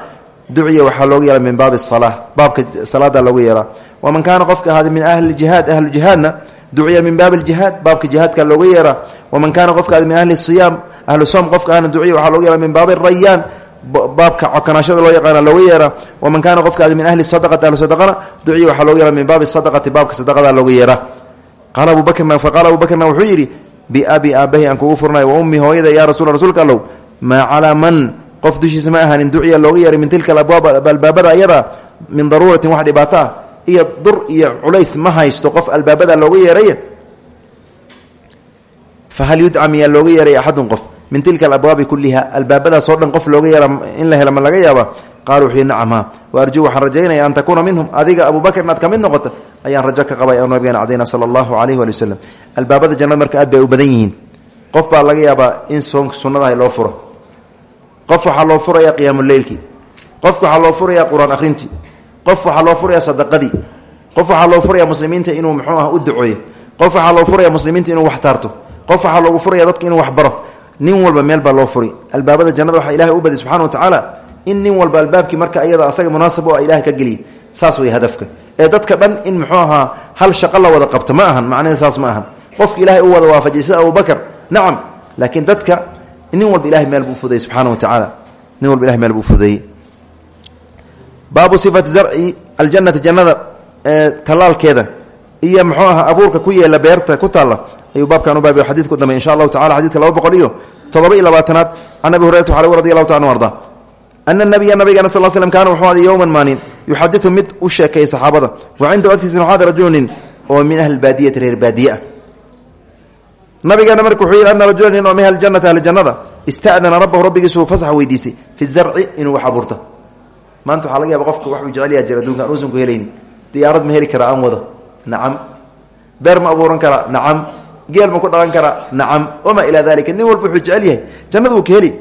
duciya waxaa looga yeera min baabi sala baabka salaada looga yeeraa waman kaana qofka ahaada min ahli jihaad ahlu jihaadna duciya min baabi ljihaad baabka jihaadka looga yeeraa waman kaana qofka ahaada min ahli siyaam ahlu soom qofka ahna duciya waxaa looga yeera min baabi rayaan baabka cokanaashada loo yaqaana looga yeeraa waman kaana qofka ahaada min ahli sadaqati ahlu sadaqana duciya waxaa looga yeera min baabi sadaqati baabka sadaqada looga yeeraa qaala abu bakrna faqaala abu bakrna wuxuu yidhi biabi aabahi aan kugu furnayo wa ummi hooyada yaa rasul rasuulka allow maa calaa man qof dushiisa ma ahaanin duciya looga yeeray min tilka abwaab albaabada ayada min daruuratin wax dhibaato ah iyo dur iyo culays ma haysto qof albaabada looga yeeray. Fahal yudca miyaa looga yeeray axadun qof? Min tilka alabwaabi kuliha albaabadaasoo dhan qof looga yeera in la hela ma laga yaaba qaala wuxuu yidhi nacam ha wa arjuu waxaan rajaynaya an takuuna minhum adiga abu bakr inaad ka mid noqota ayaan rajo ka qabay oo nabigeena cadayna sala allahu calayhi waali wasalam albaabada jannada marka aad u badan yihiin. Qof baa laga yaabaa in soonka sunnadaha loo furo qof waxaa loo furaya qiyaamuleylkii qofka waxaa loo furaya qur'aan akhrintii. Qof waxaa loo furaya sadaqadii. Qof waxaa loo furaya muslimiinta inuu muxuu ah u duceeyo qof waxaa loo furaya muslimiinta inuu wax taarto. Qof waxaa loogu furaya dadka inuu wax baro. Nin walba meel baa loo furi. Albaabada jannada waxaa ilahay u badiy subxana wa tacaala in nin walba albaabkii marka iyada asaga munaasab o ilahay ka geliya saas way hadafka. Ee dadka dhan in muxuu ahaa hal shaqo la wada qabto ma ahan. Macnaheed saas ma ahan. Qofka ilahay u wada waafajiyay sida abubakar nacam laakiin dadka nin walba ilahay meel buu fudeeyey subxaana wa tacaala. Nin walba ilahay meel buu fudeeyey baabu sifati zarci aljannati jannada talaalkeeda iyo muxuu ahaa abuurka ku yeela beerta ku taalla. Ayuu baabkan u baabiy xadid ku damey insha allahu tacala xadidka laba boqol iyo toddoba iyo labaatanaad. Can abi hurayrata waxaa radi allahu taala arda ana nabiya nabigeena sal kaana wuxuu aday yowman maalin yuxadiu mid u sheekeeyey saxaabada. Wa cindahu agtiisa waxaada rajulunin oo min ahli baadiyati reer baadiye nabigeena marka wuxuu yidhi ana rajula nin oo min ahlijannati ahli jannada ista'dana rabbahu rabbigiisuu fasax weydiistay fi zarci inuu wax maanta waxaa laga yaaba qofka waxuu jecelyaa jir adduunka an uusan ku helayni diyaarad ma heli karaa aan wado. Nacam. Beer ma abuuran karaa nacam. Geel ma ku dhalan karaa nacam. Wamaa ilaa dalika nin walba wuxuu jecel yahay. Jannada ka heli.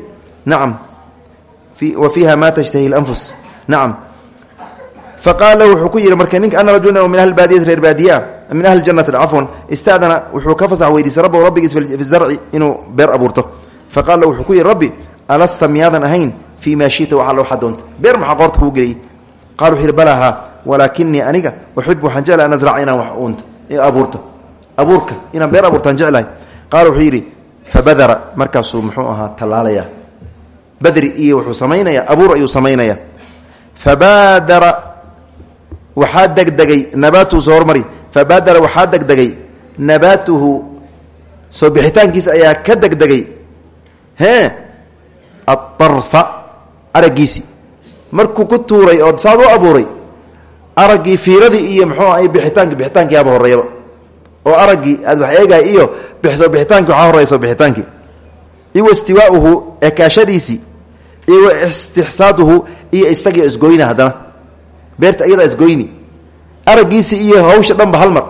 Nacam. Wa fiiha ma tashtahi lanfus nacam. Faqaala wuxuu ku marka ninka ana rajula min ahli baadiyati min ahli jannati cafwan istadana wuxuu ka fasax weydiistay rabbahu rabbigiis fi zarci inuu beer abuurto. Faqaala wuxuu ku yidhi rabbi alasta miyaadan ahayn fii maa shita waxaa loo xadoonta beer maxaa qoorta kuu geliyey? Qala wuxuu yidhi balaha walaakinii aniga uxibu waxaan jeclahay an asraca inaan wax uunta abuurto. Abuurka inaan beer abuurtaan jeclahay. Qaala wuxuu yidhi fabadara markaasuu muxuu ahaa tallaalaya badri iyo wuxuu samaynayaa abuur ayuu samaynaya fabaadara waxaa degdegay nabaatuhu soo hormari fabaadara waxaa degdegay nabaatuhu soo bixitaankiisa ayaa ka degdegay hee adarfa araggiisii markuu ku tuuray oo saad u abuuray araggii fiiradii iyo muxuu ahay bixitaanki bixitaankii aba horreeyaba oo araggii aad wax eegahay iyo soo bixitaanki waxaa horreya soo bixitaankii iyo istiwaauhu ekaashadiisii iyo wa istixsaaduhu iyo isagii isgoyna haddana beerta iyadaa isgoyni araggiisii iyo hawsha dhanba hal mar.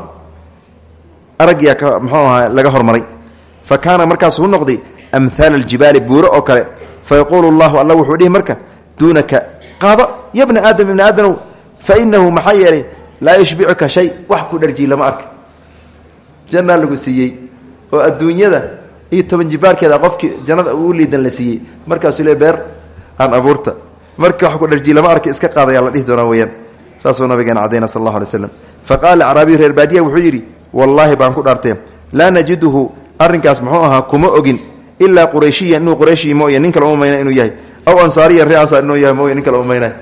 Araggiyaa ka muxuu ahaa laga hormaray. Fa kaana markaasuu noqday amhaala aljibaali buuro oo kale. Fa yaquulu llahu alla wuxuu dhihi marka duunaka qaado ya bna aadam ibna aadanow fa inahu maxaa yeelay laa yushbicuka shay wax ku dharjii lama arka jannaa lagu siiyey oo adduunyada iyo toban jibaarkeeda qofkii jannada uu liidan la siiyey. Markaasuu le beer aan abuurta. Marka wax ku dharjii lama arka iska qaadayaa la dhihi doonaa weyaan saasuu nabigeena cadayna sal allahu alay slam fa reer baadiya wuxuu yidhi wallaahi baan ku dhaartee laa najiduhu arrinkaas muxuu ahaa kuma ogin ilaa qurayshiyan inuu qurayshi mooye nin kale uma mayna inuu yahay. Aw ansaariyan ree ansaar inuu yahay mooye nin kale uma maynay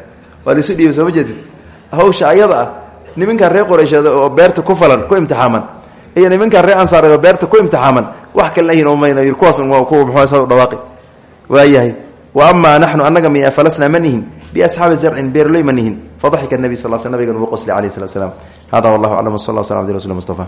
waa laisu dhiibay soo ma jeedid hawsha ayada ah reer quraysheed oo beerta ku falan ku imtixaaman iyo niminkan reer ansaareed beerta ku imtixaaman wax kalena yihiin uma mayna kuwaas kuwa muxuu sa dhawaaqi. Waayahay wa amaa naxnu annaga miya falasnaa ma nihin? Biasxaabi zarcin beerloy ma nihin fadaxika nabi sal sl nabigan uu qosli alayh slat slam hada wallahu aclam w sal l sl abdi rasul mustafa